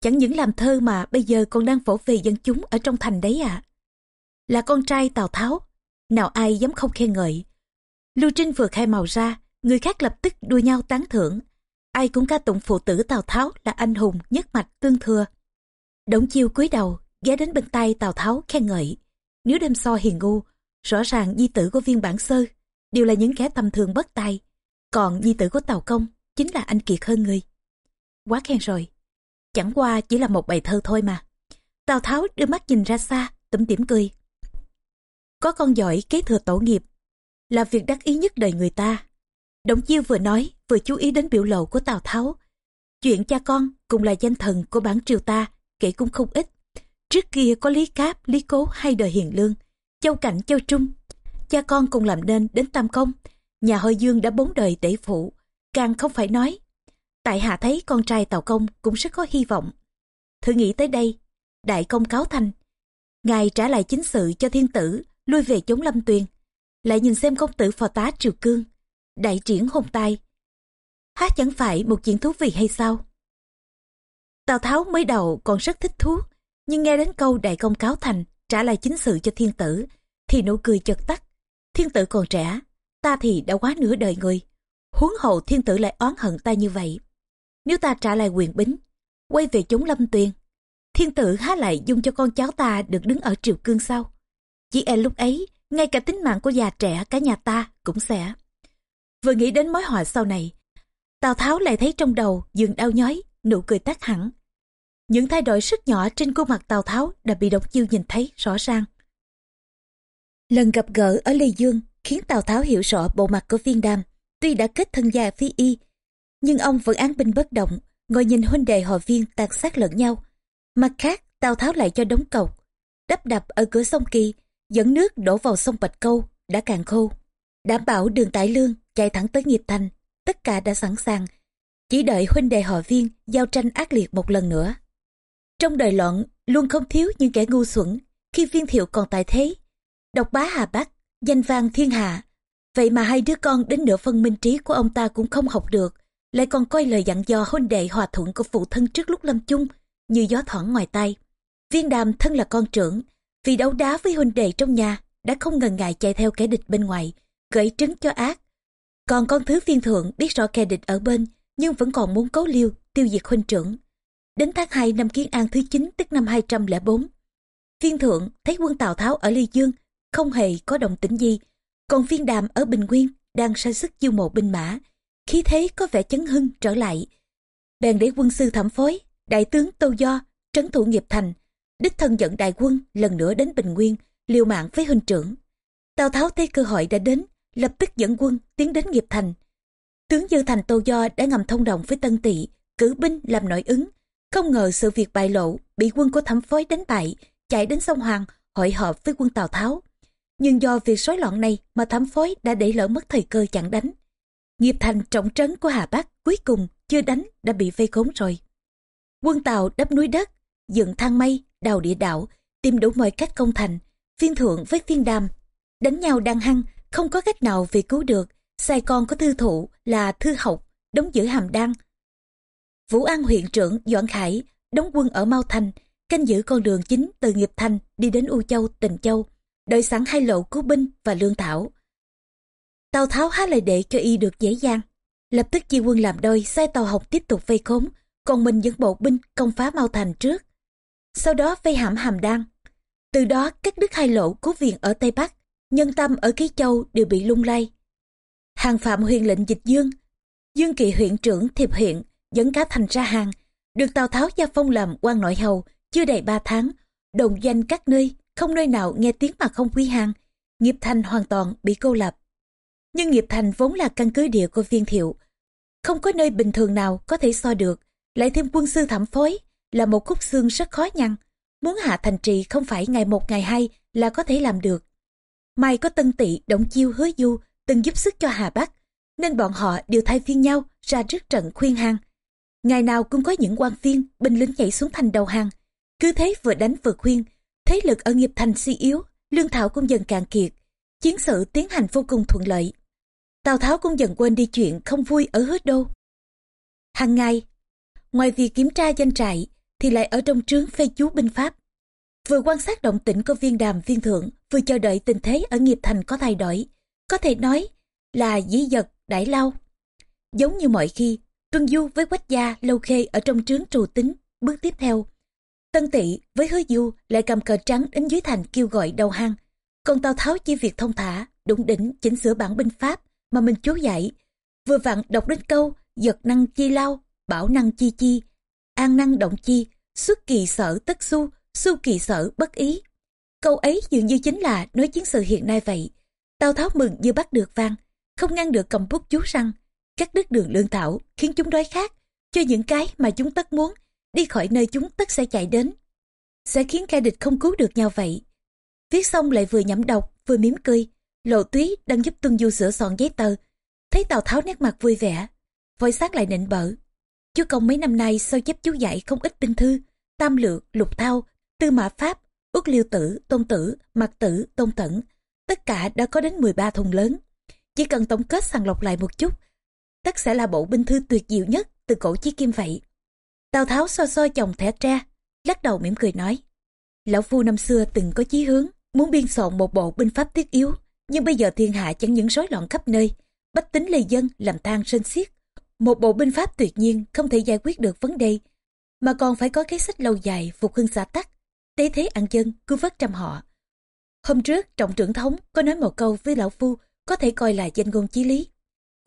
Chẳng những làm thơ mà bây giờ còn đang phổ về dân chúng ở trong thành đấy à. Là con trai Tào Tháo, nào ai dám không khen ngợi. Lưu Trinh vừa khai màu ra, người khác lập tức đua nhau tán thưởng. Ai cũng ca tụng phụ tử Tào Tháo là anh hùng nhất mạch tương thừa. Đổng chiêu cúi đầu, ghé đến bên tay Tào Tháo khen ngợi. Nếu đem so hiền ngu, rõ ràng di tử của viên bản sơ đều là những kẻ tầm thường bất tài. Còn di tử của Tào Công chính là anh kiệt hơn người. Quá khen rồi. Chẳng qua chỉ là một bài thơ thôi mà. Tào Tháo đưa mắt nhìn ra xa, tủm tỉm cười. Có con giỏi kế thừa tổ nghiệp, là việc đắc ý nhất đời người ta. Đồng chiêu vừa nói, vừa chú ý đến biểu lộ của Tào Tháo. Chuyện cha con cùng là danh thần của bản triều ta, kể cũng không ít. Trước kia có Lý Cáp, Lý Cố hay đời Hiền Lương, Châu Cảnh, Châu Trung. Cha con cùng làm nên đến Tam Công. Nhà Hội Dương đã bốn đời tể phụ, càng không phải nói. Tại hạ thấy con trai Tào Công cũng rất có hy vọng. Thử nghĩ tới đây, đại công cáo thành. Ngài trả lại chính sự cho thiên tử, lui về chống lâm tuyền. Lại nhìn xem công tử phò tá triều cương, đại triển hôn tai. Hát chẳng phải một chuyện thú vị hay sao? Tào Tháo mới đầu còn rất thích thú, nhưng nghe đến câu đại công cáo thành, trả lại chính sự cho thiên tử, thì nụ cười chợt tắt. Thiên tử còn trẻ, ta thì đã quá nửa đời người. Huống hồ thiên tử lại oán hận ta như vậy. Nếu ta trả lại quyền bính, quay về chống lâm tuyền, thiên tử há lại dung cho con cháu ta được đứng ở triều cương sau. Chỉ e lúc ấy, ngay cả tính mạng của già trẻ cả nhà ta cũng sẽ. Vừa nghĩ đến mối họa sau này, Tào Tháo lại thấy trong đầu dường đau nhói, nụ cười tắt hẳn. Những thay đổi rất nhỏ trên khuôn mặt Tào Tháo đã bị Đổng Chiêu nhìn thấy rõ ràng. Lần gặp gỡ ở Lê Dương khiến Tào Tháo hiểu rõ bộ mặt của viên đàm. Tuy đã kết thân gia phi y, nhưng ông vẫn án binh bất động, ngồi nhìn huynh đệ họ viên tàn sát lẫn nhau. Mặt khác, Tào Tháo lại cho đóng cọc, đắp đập ở cửa sông Kỳ, dẫn nước đổ vào sông Bạch Câu, đã càng khô. Đảm bảo đường tải lương chạy thẳng tới nghiệp thành, tất cả đã sẵn sàng. Chỉ đợi huynh đệ họ viên giao tranh ác liệt một lần nữa. Trong đời loạn, luôn không thiếu những kẻ ngu xuẩn, khi viên thiệu còn tại thế. Độc bá Hà Bắc, danh vang thiên hạ. Vậy mà hai đứa con đến nửa phân minh trí của ông ta cũng không học được, lại còn coi lời dặn dò huynh đệ hòa thuận của phụ thân trước lúc lâm chung, như gió thoảng ngoài tay. Viên đàm thân là con trưởng, vì đấu đá với huynh đệ trong nhà, đã không ngần ngại chạy theo kẻ địch bên ngoài, gửi trứng cho ác. Còn con thứ viên thượng biết rõ kẻ địch ở bên, nhưng vẫn còn muốn cấu liêu, tiêu diệt huynh trưởng. Đến tháng 2 năm Kiến An thứ 9 tức năm 204, viên thượng thấy quân Tào Tháo ở Ly Dương không hề có động tĩnh gì, còn viên đàm ở Bình Nguyên đang sai sức chiêu mộ binh mã, khí thế có vẻ chấn hưng trở lại. Bèn để quân sư thẩm phối, đại tướng Tô Do, trấn thủ nghiệp thành, đích thân dẫn đại quân lần nữa đến Bình Nguyên, liều mạng với huynh trưởng. Tào Tháo thấy cơ hội đã đến, lập tức dẫn quân tiến đến nghiệp thành. Tướng Dư Thành Tô Do đã ngầm thông đồng với Tân Tỵ, cử binh làm nội ứng. Không ngờ sự việc bại lộ, bị quân của thẩm phối đánh bại, chạy đến sông Hoàng, hội họp với quân Tào Tháo. Nhưng do việc rối loạn này mà thẩm phối đã để lỡ mất thời cơ chặn đánh. Nghiệp thành trọng trấn của Hà Bắc cuối cùng chưa đánh đã bị vây khốn rồi. Quân Tàu đắp núi đất, dựng thang mây, đào địa đạo, tìm đủ mọi cách công thành, phiên thượng với phiên đàm. Đánh nhau đang hăng, không có cách nào vì cứu được. Sài Gòn có thư thụ là thư học, đóng giữ hàm đăng. Vũ An huyện trưởng Doãn Khải đóng quân ở Mao Thành, canh giữ con đường chính từ Nghiệp Thành đi đến U Châu, Tình Châu, đợi sẵn hai lộ cứu binh và lương thảo. Tào Tháo há lại để cho y được dễ dàng. Lập tức chia quân làm đôi, sai Tàu Học tiếp tục vây khốn, còn mình dẫn bộ binh công phá Mao Thành trước. Sau đó vây hãm Hàm Đan. Từ đó các đức hai lộ cứu viện ở Tây Bắc, nhân tâm ở Ký Châu đều bị lung lay. Hàng phạm huyền lệnh dịch dương, dương kỵ huyện trưởng thiệp huyện, dẫn cả thành ra hàng, được Tào Tháo gia phong làm quan nội hầu chưa đầy ba tháng, đồng danh các nơi, không nơi nào nghe tiếng mà không quý hàng, nghiệp thành hoàn toàn bị cô lập. Nhưng nghiệp thành vốn là căn cứ địa của viên thiệu, không có nơi bình thường nào có thể so được, lại thêm quân sư thẩm phối là một khúc xương rất khó nhăn. Muốn hạ thành trì không phải ngày một ngày hai là có thể làm được. May có tân tỵ động chiêu hứa du từng giúp sức cho Hà Bắc, nên bọn họ đều thay phiên nhau ra trước trận khuyên hàng Ngày nào cũng có những quan viên, binh lính nhảy xuống thành đầu hàng, Cứ thế vừa đánh vừa khuyên, thế lực ở nghiệp thành suy yếu, lương thảo cũng dần cạn kiệt. Chiến sự tiến hành vô cùng thuận lợi. Tào Tháo cũng dần quên đi chuyện không vui ở hứa đô. Hàng ngày, ngoài việc kiểm tra danh trại, thì lại ở trong trướng phê chú binh pháp. Vừa quan sát động tĩnh của viên đàm viên thượng, vừa chờ đợi tình thế ở nghiệp thành có thay đổi. Có thể nói là dĩ dật, đại lao. Giống như mọi khi, Tuân Du với Quách Gia, Lâu Khê ở trong trướng trù tính, bước tiếp theo. Tân Tị với Hứa Du lại cầm cờ trắng đến dưới thành kêu gọi đầu hang. Còn Tào Tháo chỉ việc thông thả, đụng đỉnh chỉnh sửa bản binh pháp mà mình chú dạy. Vừa vặn đọc đến câu giật năng chi lao, bảo năng chi chi, an năng động chi, xuất kỳ sở tất su, su kỳ sở bất ý. Câu ấy dường như chính là nói chiến sự hiện nay vậy. Tào Tháo mừng như bắt được vang, không ngăn được cầm bút chú răng, cắt đứt đường lương thảo, khiến chúng đói khát, cho những cái mà chúng tất muốn, đi khỏi nơi chúng tất sẽ chạy đến. Sẽ khiến kẻ địch không cứu được nhau vậy. Viết xong lại vừa nhẩm đọc, vừa mỉm cười. Lộ túy đang giúp Tuân Du sửa soạn giấy tờ. Thấy Tào Tháo nét mặt vui vẻ, vội sát lại nịnh bợ. Chú công mấy năm nay sao chép chú dạy không ít binh thư, tam lược, lục thao, tư mã pháp, ước liêu tử, tôn tử, mặt tử, tôn tẩn. Tất cả đã có đến 13 thùng lớn. Chỉ cần tổng kết sàng lọc lại một chút, tất sẽ là bộ binh thư tuyệt diệu nhất từ cổ chí kim vậy. Tào Tháo so so chồng thẻ tre, lắc đầu mỉm cười nói. Lão Phu năm xưa từng có chí hướng, muốn biên soạn một bộ binh pháp thiết yếu, nhưng bây giờ thiên hạ chẳng những rối loạn khắp nơi, bách tính lê dân làm than sên xiết. Một bộ binh pháp tuyệt nhiên không thể giải quyết được vấn đề, mà còn phải có cái sách lâu dài phục hưng xã tắc, tế thế ăn dân, cứu vớt trăm họ. Hôm trước, trọng trưởng thống có nói một câu với lão phu có thể coi là danh ngôn chí lý.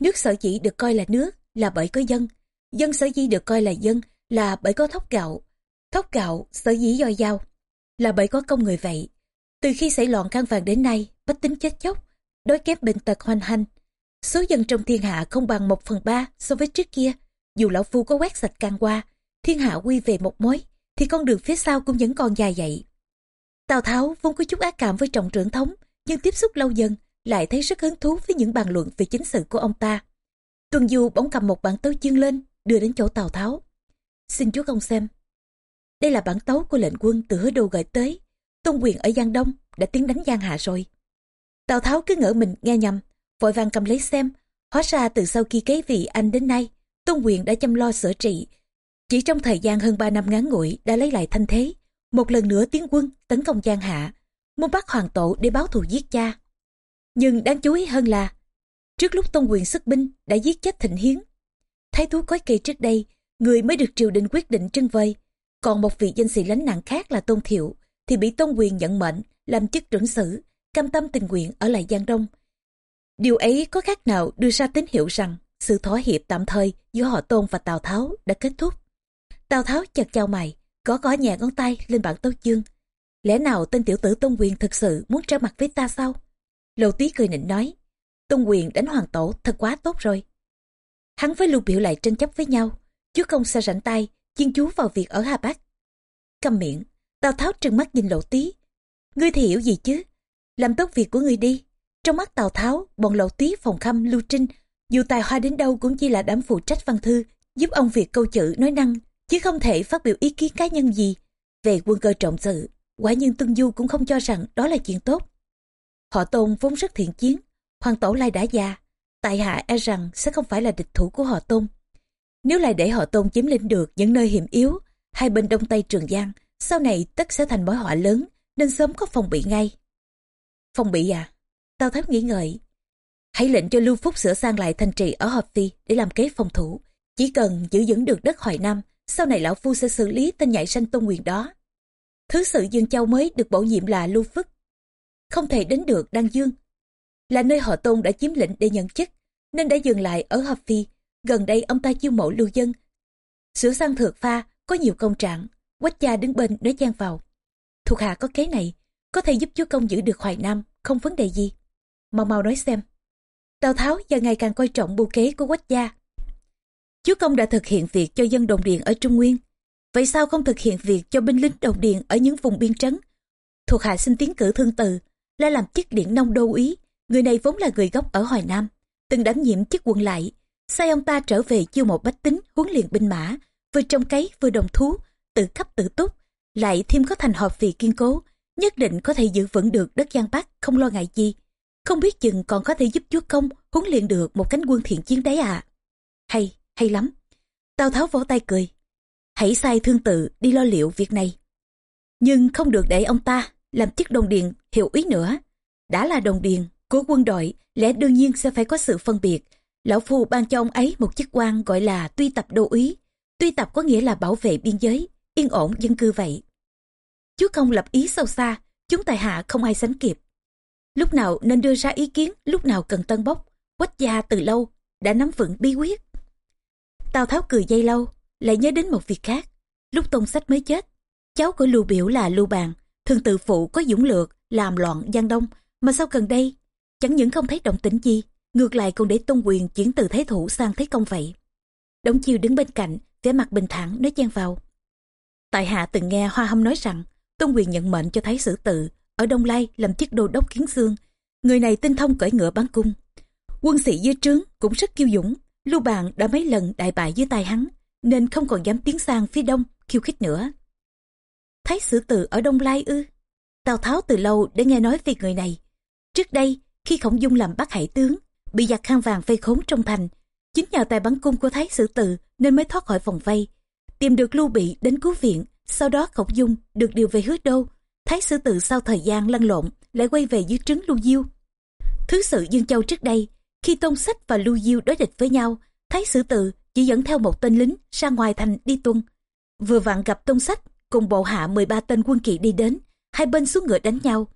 Nước sở dĩ được coi là nước là bởi có dân, dân sở dĩ được coi là dân là bởi có thóc gạo, thóc gạo sở dĩ do dao là bởi có công người vậy. Từ khi xảy loạn khăn vàng đến nay, bách tính chết chóc, đói kép bệnh tật hoành hành. Số dân trong thiên hạ không bằng một phần ba so với trước kia. Dù lão phu có quét sạch can qua, thiên hạ quy về một mối, thì con đường phía sau cũng vẫn còn dài vậy. Tào Tháo vốn có chút ác cảm với trọng trưởng thống, nhưng tiếp xúc lâu dần, lại thấy rất hứng thú với những bàn luận về chính sự của ông ta. Tuần Du bỗng cầm một bản tấu chương lên, đưa đến chỗ Tào Tháo. Xin chúa công xem. Đây là bản tấu của lệnh quân từ hứa đô gửi tới. Tôn quyền ở Giang Đông đã tiến đánh Giang Hạ rồi. Tào Tháo cứ ngỡ mình nghe nhầm, vội vàng cầm lấy xem. Hóa ra từ sau khi kế vị anh đến nay, Tôn quyền đã chăm lo sửa trị. Chỉ trong thời gian hơn 3 năm ngắn ngủi đã lấy lại thanh thế. Một lần nữa tiến quân tấn công Giang Hạ, muốn bắt hoàng tổ để báo thù giết cha. Nhưng đáng chú ý hơn là, trước lúc Tôn quyền xuất binh đã giết chết Thịnh Hiến. Thái thú cói cây trước đây, người mới được triều đình quyết định trưng vơi. Còn một vị danh sĩ lãnh nặng khác là Tôn Thiệu, thì bị Tôn quyền nhận mệnh làm chức trưởng sử, cam tâm tình nguyện ở lại Giang Đông. Điều ấy có khác nào đưa ra tín hiệu rằng sự thỏa hiệp tạm thời giữa họ Tôn và Tào Tháo đã kết thúc. Tào Tháo chặt chào mày, có có nhẹ ngón tay lên bản tấu chương. Lẽ nào tên tiểu tử Tôn Quyền thực sự muốn trở mặt với ta sao? Lầu Tý cười nịnh nói, Tôn Quyền đánh hoàng tổ thật quá tốt rồi. Hắn với Lưu Biểu lại tranh chấp với nhau, chứ công xa rảnh tay, chuyên chú vào việc ở Hà Bắc. Cầm miệng, Tào Tháo trừng mắt nhìn Lầu Tý. Ngươi thì hiểu gì chứ? Làm tốt việc của ngươi đi. Trong mắt Tào Tháo, bọn Lầu Tý, Phòng Khâm, Lưu Trinh, dù tài hoa đến đâu cũng chỉ là đám phụ trách văn thư, giúp ông việc câu chữ nói năng, chứ không thể phát biểu ý kiến cá nhân gì. Về quân cơ trọng sự, quả nhiên Tương Du cũng không cho rằng đó là chuyện tốt. Họ Tôn vốn rất thiện chiến, hoàng tổ lai đã già, tại hạ e rằng sẽ không phải là địch thủ của họ Tôn. Nếu lại để họ Tôn chiếm lĩnh được những nơi hiểm yếu, hai bên đông tây Trường Giang, sau này tất sẽ thành mối họa lớn, nên sớm có phòng bị ngay. Phòng bị à? Tao Tháo nghĩ ngợi. Hãy lệnh cho Lưu Phúc sửa sang lại thành trì ở Hợp Phi để làm kế phòng thủ. Chỉ cần giữ vững được đất Hoài Nam, sau này lão phu sẽ xử lý tên nhảy sanh tôn quyền đó. Thứ sự Dương Châu mới được bổ nhiệm là Lưu Phúc. Không thể đến được Đăng Dương. Là nơi họ tôn đã chiếm lĩnh để nhận chức, nên đã dừng lại ở Hợp Phi. Gần đây ông ta chiêu mộ lưu dân. Sửa sang thượng pha, có nhiều công trạng. Quách gia đứng bên nói chen vào. Thuộc hạ có kế này, có thể giúp chúa công giữ được Hoài Nam, không vấn đề gì. Mau mau nói xem. Tào Tháo giờ ngày càng coi trọng bưu kế của Quách gia. Chúa công đã thực hiện việc cho dân đồng điện ở Trung Nguyên. Vậy sao không thực hiện việc cho binh lính đồng điện ở những vùng biên trấn? Thuộc hạ xin tiến cử thương từ, là làm chức điện nông đô úy. Người này vốn là người gốc ở Hoài Nam, từng đảm nhiệm chức quân lại. Sai ông ta trở về chiêu một bách tính, huấn luyện binh mã, vừa trông cấy vừa đồng thú, tự cấp tự túc, lại thêm có thành hợp vì kiên cố, nhất định có thể giữ vững được đất Giang Bắc, không lo ngại gì. Không biết chừng còn có thể giúp chúa công huấn luyện được một cánh quân thiện chiến đấy à. Hay, hay lắm. Tào Tháo vỗ tay cười. Hãy sai thương tự đi lo liệu việc này. Nhưng không được để ông ta làm chức đồng điền hiệu ý nữa. Đã là đồng điền của quân đội, lẽ đương nhiên sẽ phải có sự phân biệt. Lão Phu ban cho ông ấy một chức quan gọi là tuy tập đô úy. Tuy tập có nghĩa là bảo vệ biên giới, yên ổn dân cư vậy. Chú không lập ý sâu xa, chúng tài hạ không ai sánh kịp. Lúc nào nên đưa ra ý kiến, lúc nào cần tân bốc. Quách gia từ lâu, đã nắm vững bí quyết. Tào Tháo cười dây lâu, lại nhớ đến một việc khác. Lúc Tôn Sách mới chết, cháu của Lưu Biểu là Lưu Bàn, thường tự phụ có dũng lược, làm loạn Giang Đông, mà sau gần đây, chẳng những không thấy động tĩnh gì, ngược lại còn để Tôn Quyền chuyển từ thế thủ sang thế công vậy. Đống chiêu đứng bên cạnh, vẻ mặt bình thản nói chen vào. Tại hạ từng nghe Hoa Hâm nói rằng, Tôn Quyền nhận mệnh cho Thái Sử Tự, ở Đông Lai làm chức đô đốc kiến xương. Người này tinh thông cởi ngựa bắn cung. Quân sĩ dưới trướng cũng rất kiêu dũng. Lưu Bàn đã mấy lần đại bại dưới tay hắn, nên không còn dám tiến sang phía đông khiêu khích nữa. Thái sử tử ở Đông Lai ư? Tào Tháo từ lâu đã nghe nói về người này. Trước đây, khi Khổng Dung làm bác hải tướng, bị giặc khăn vàng vây khốn trong thành, chính nhờ tài bắn cung của Thái sử tử nên mới thoát khỏi vòng vây. Tìm được Lưu Bị đến cứu viện, sau đó Khổng Dung được điều về hứa đô, Thái sử tử sau thời gian lăn lộn lại quay về dưới trứng Lưu Diêu. Thứ sự Dương Châu trước đây, khi Tôn Sách và Lưu Diêu đối địch với nhau, Thái sử tử chỉ dẫn theo một tên lính ra ngoài thành đi tuân. Vừa vặn gặp Tôn Sách cùng bộ hạ 13 tên quân kỵ đi đến, hai bên xuống ngựa đánh nhau.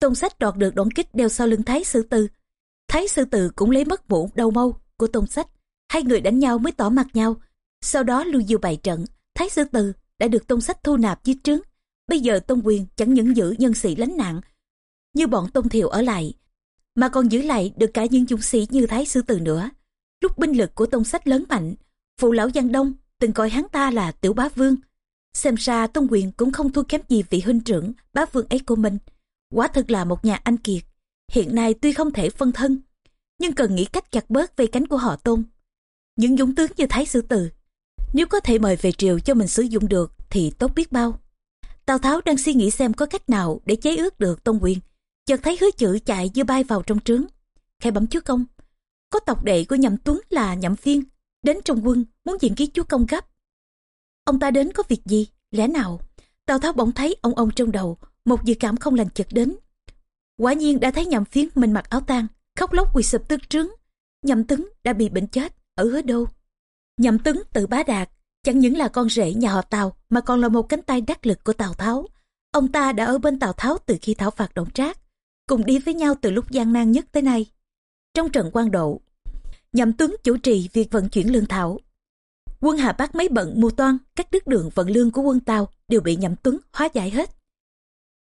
Tôn Sách đoạt được đòn kích đeo sau lưng Thái Sư Tư. Thái Sư Tư cũng lấy mất mũ đầu mâu của Tôn Sách. Hai người đánh nhau mới tỏ mặt nhau. Sau đó Lưu Diêu bày trận, Thái Sư Tư đã được Tôn Sách thu nạp dưới trướng Bây giờ Tôn Quyền chẳng những giữ nhân sĩ lánh nạn như bọn Tôn Thiệu ở lại, mà còn giữ lại được cả những dũng sĩ như Thái Sư Từ nữa. Lúc binh lực của Tôn Sách lớn mạnh, phụ lão Giang Đông từng coi hắn ta là tiểu bá vương. Xem ra Tôn Quyền cũng không thua kém gì vị huynh trưởng bá vương ấy của mình. Quả thực là một nhà anh kiệt. Hiện nay tuy không thể phân thân, nhưng cần nghĩ cách chặt bớt vây cánh của họ Tôn. Những dũng tướng như Thái Sư Từ, nếu có thể mời về triều cho mình sử dụng được thì tốt biết bao. Tào Tháo đang suy nghĩ xem có cách nào để chế ước được Tôn Quyền. Chợt thấy hứa chữ chạy như bay vào trong trướng. Khai bấm chúa công. Có tộc đệ của nhậm tuấn là nhậm phiên. Đến trong quân muốn diện kiến chúa công gấp. Ông ta đến có việc gì? Lẽ nào? Tào Tháo bỗng thấy ông ông trong đầu. Một dự cảm không lành chợt đến. Quả nhiên đã thấy nhậm Phiến mình mặc áo tang, khóc lóc quỳ sụp tước trướng. Nhậm tấn đã bị bệnh chết ở hứa đô. Nhậm tấn tự bá đạt chẳng những là con rể nhà họ Tào mà còn là một cánh tay đắc lực của Tào Tháo. Ông ta đã ở bên Tào Tháo từ khi Thảo phạt Động Trác, cùng đi với nhau từ lúc gian nan nhất tới nay. Trong trận quan độ, Nhậm Tuấn chủ trì việc vận chuyển lương thảo. Quân Hà Bắc mấy bận mưu toan, các đứt đường vận lương của quân Tàu đều bị Nhậm Tuấn hóa giải hết.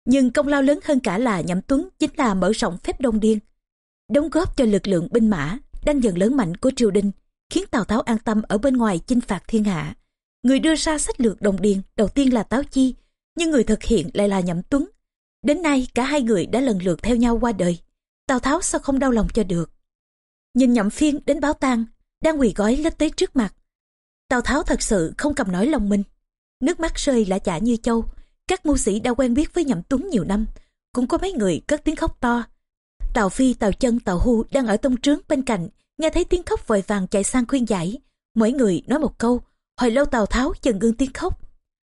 Nhưng công lao lớn hơn cả là Nhậm Tuấn chính là mở rộng phép Đông Điên, đóng góp cho lực lượng binh mã đang dần lớn mạnh của triều đình, khiến Tào Tháo an tâm ở bên ngoài chinh phạt thiên hạ. Người đưa ra sách lược đồng điền đầu tiên là Táo Chi, nhưng người thực hiện lại là Nhậm Tuấn. Đến nay cả hai người đã lần lượt theo nhau qua đời. Tào Tháo sao không đau lòng cho được. Nhìn Nhậm Phiên đến báo tang, đang quỳ gói lết tới trước mặt. Tào Tháo thật sự không cầm nổi lòng mình. Nước mắt rơi lã chả như châu. Các mưu sĩ đã quen biết với Nhậm Tuấn nhiều năm. Cũng có mấy người cất tiếng khóc to. Tào Phi, Tào Chân, Tào Hu đang ở tông trướng bên cạnh, nghe thấy tiếng khóc vội vàng chạy sang khuyên giải. Mỗi người nói một câu, Hồi lâu Tào Tháo dần ngưng tiếng khóc.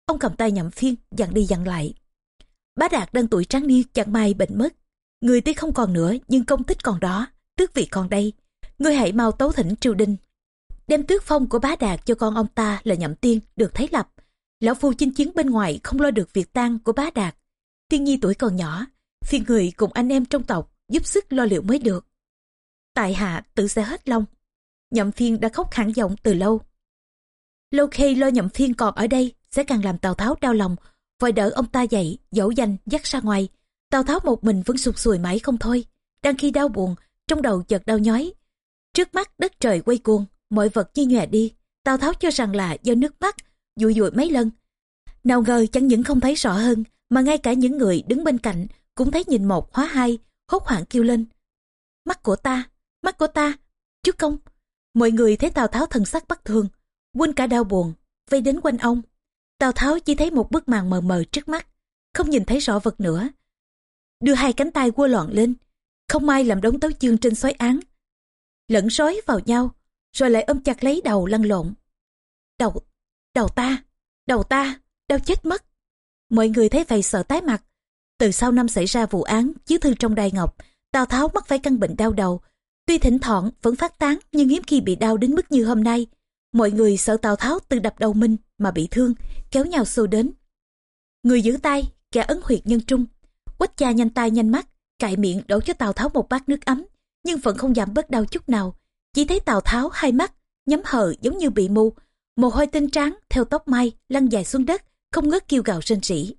Ông cầm tay nhậm phiên, dặn đi dặn lại. Bá Đạt đang tuổi tráng niên chẳng may bệnh mất. Người tuy không còn nữa nhưng công tích còn đó, tước vị còn đây. Ngươi hãy mau tấu thỉnh triều đình. Đem tước phong của bá Đạt cho con ông ta là nhậm tiên được thấy lập. Lão phu chinh chiến bên ngoài không lo được việc tang của bá Đạt. Tiên nhi tuổi còn nhỏ, phiền người cùng anh em trong tộc giúp sức lo liệu mới được. Tại hạ tự sẽ hết lòng. Nhậm phiên đã khóc hẳn giọng từ lâu. Lâu khi lo nhậm phiên còn ở đây sẽ càng làm Tào Tháo đau lòng, vội đỡ ông ta dậy, dỗ dành, dắt ra ngoài. Tào Tháo một mình vẫn sụt sùi mãi không thôi. Đang khi đau buồn, trong đầu chợt đau nhói. Trước mắt đất trời quay cuồng, mọi vật như nhòe đi. Tào Tháo cho rằng là do nước mắt, dụi dụi mấy lần. Nào ngờ chẳng những không thấy rõ hơn, mà ngay cả những người đứng bên cạnh cũng thấy nhìn một hóa hai, hốt hoảng kêu lên. Mắt của ta, mắt của ta, chú công. Mọi người thấy Tào Tháo thần sắc bất thường, quên cả đau buồn, vây đến quanh ông. Tào Tháo chỉ thấy một bức màn mờ mờ trước mắt, không nhìn thấy rõ vật nữa. Đưa hai cánh tay quơ loạn lên, không may làm đống tấu chương trên xoáy án. Lẫn rối vào nhau, rồi lại ôm chặt lấy đầu lăn lộn. Đầu, đầu ta, đầu ta, đau chết mất. Mọi người thấy vậy sợ tái mặt. Từ sau năm xảy ra vụ án chiếu thư trong đài ngọc, Tào Tháo mắc phải căn bệnh đau đầu. Tuy thỉnh thoảng vẫn phát tán nhưng hiếm khi bị đau đến mức như hôm nay. Mọi người sợ Tào Tháo từ đập đầu mình mà bị thương, kéo nhau xô đến. Người giữ tay, kẻ ấn huyệt nhân trung. Quách cha nhanh tay nhanh mắt, cại miệng đổ cho Tào Tháo một bát nước ấm, nhưng vẫn không giảm bớt đau chút nào. Chỉ thấy Tào Tháo hai mắt, nhắm hờ giống như bị mù, mồ hôi tinh trắng theo tóc mai lăn dài xuống đất, không ngớt kêu gào rên rỉ.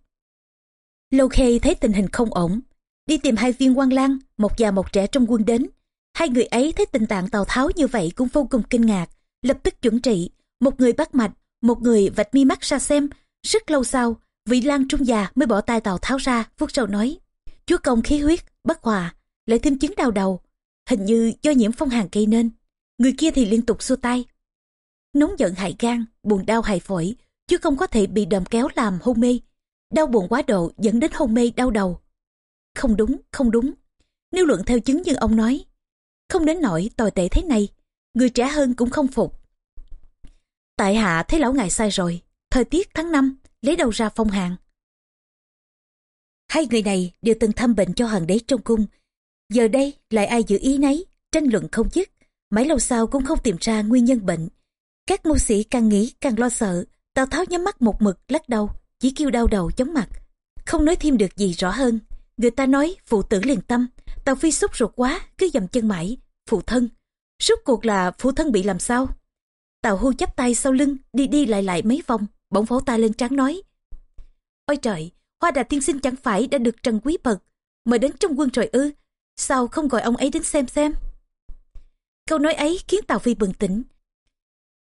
Lâu Khê thấy tình hình không ổn, đi tìm hai viên quan lang, một già một trẻ trong quân đến. Hai người ấy thấy tình trạng Tào Tháo như vậy cũng vô cùng kinh ngạc, lập tức chuẩn trị một người bắt mạch một người vạch mi mắt ra xem rất lâu sau vị lang trung già mới bỏ tay tào tháo ra vuốt sau nói chúa công khí huyết bất hòa lại thêm chứng đau đầu hình như do nhiễm phong hàn gây nên người kia thì liên tục xua tay nóng giận hại gan buồn đau hại phổi chứ không có thể bị đờm kéo làm hôn mê đau buồn quá độ dẫn đến hôn mê đau đầu không đúng không đúng nếu luận theo chứng như ông nói không đến nỗi tồi tệ thế này người trẻ hơn cũng không phục. Tại hạ thấy lão ngài sai rồi, thời tiết tháng năm lấy đâu ra phong hàn. Hai người này đều từng thăm bệnh cho hoàng đế trong cung. Giờ đây lại ai giữ ý nấy, tranh luận không dứt, mãi lâu sau cũng không tìm ra nguyên nhân bệnh. Các mưu sĩ càng nghĩ càng lo sợ, Tào Tháo nhắm mắt một mực lắc đầu, chỉ kêu đau đầu chóng mặt. Không nói thêm được gì rõ hơn. Người ta nói phụ tử liền tâm, Tào Phi sốt ruột quá, cứ dầm chân mãi. Phụ thân, Rốt cuộc là phụ thân bị làm sao? Tào hưu chắp tay sau lưng, đi đi lại lại mấy vòng, bỗng vỗ tay lên trán nói. Ôi trời, hoa đà tiên sinh chẳng phải đã được Trần Quý Bật, mời đến trong quân rồi ư, sao không gọi ông ấy đến xem xem? Câu nói ấy khiến Tào Phi bừng tỉnh.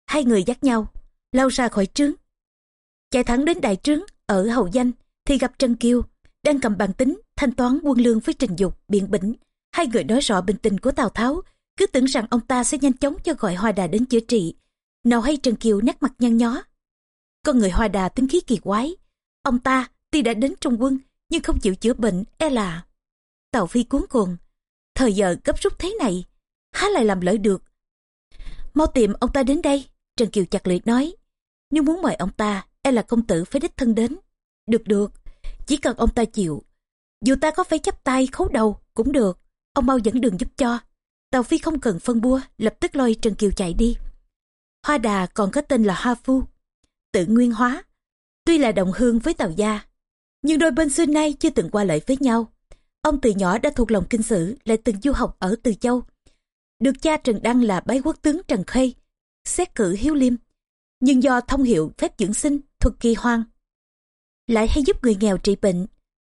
Hai người dắt nhau, lao ra khỏi trướng. Chạy thẳng đến đại trướng, ở hậu danh, thì gặp Trần Kiêu, đang cầm bàn tính, thanh toán quân lương với Trình Dục, biện bỉnh. Hai người nói rõ bình tình của Tào Tháo, cứ tưởng rằng ông ta sẽ nhanh chóng cho gọi Hoa Đà đến chữa trị. Nào hay Trần Kiều nét mặt nhăn nhó. Con người Hoa Đà tính khí kỳ quái. Ông ta tuy đã đến trong quân nhưng không chịu chữa bệnh e là tàu phi cuốn cuồng thời giờ gấp rút thế này há lại làm lỡ được. Mau tìm ông ta đến đây, trần kiều chặt lưỡi nói. Nếu muốn mời ông ta e là công tử phải đích thân đến. Được được, chỉ cần ông ta chịu. Dù ta có phải chấp tay, khấu đầu, cũng được. Ông mau dẫn đường giúp cho. Tàu phi không cần phân bua, lập tức lôi trần kiều chạy đi. Hoa đà còn có tên là hoa phu. Tự nguyên hóa. Tuy là đồng hương với tàu gia, nhưng đôi bên xưa nay chưa từng qua lại với nhau. Ông từ nhỏ đã thuộc lòng kinh sử, lại từng du học ở từ châu được cha trần đăng là bái quốc tướng trần khê, xét cử hiếu liêm. Nhưng do thông hiệu phép dưỡng sinh thuật kỳ hoang, lại hay giúp người nghèo trị bệnh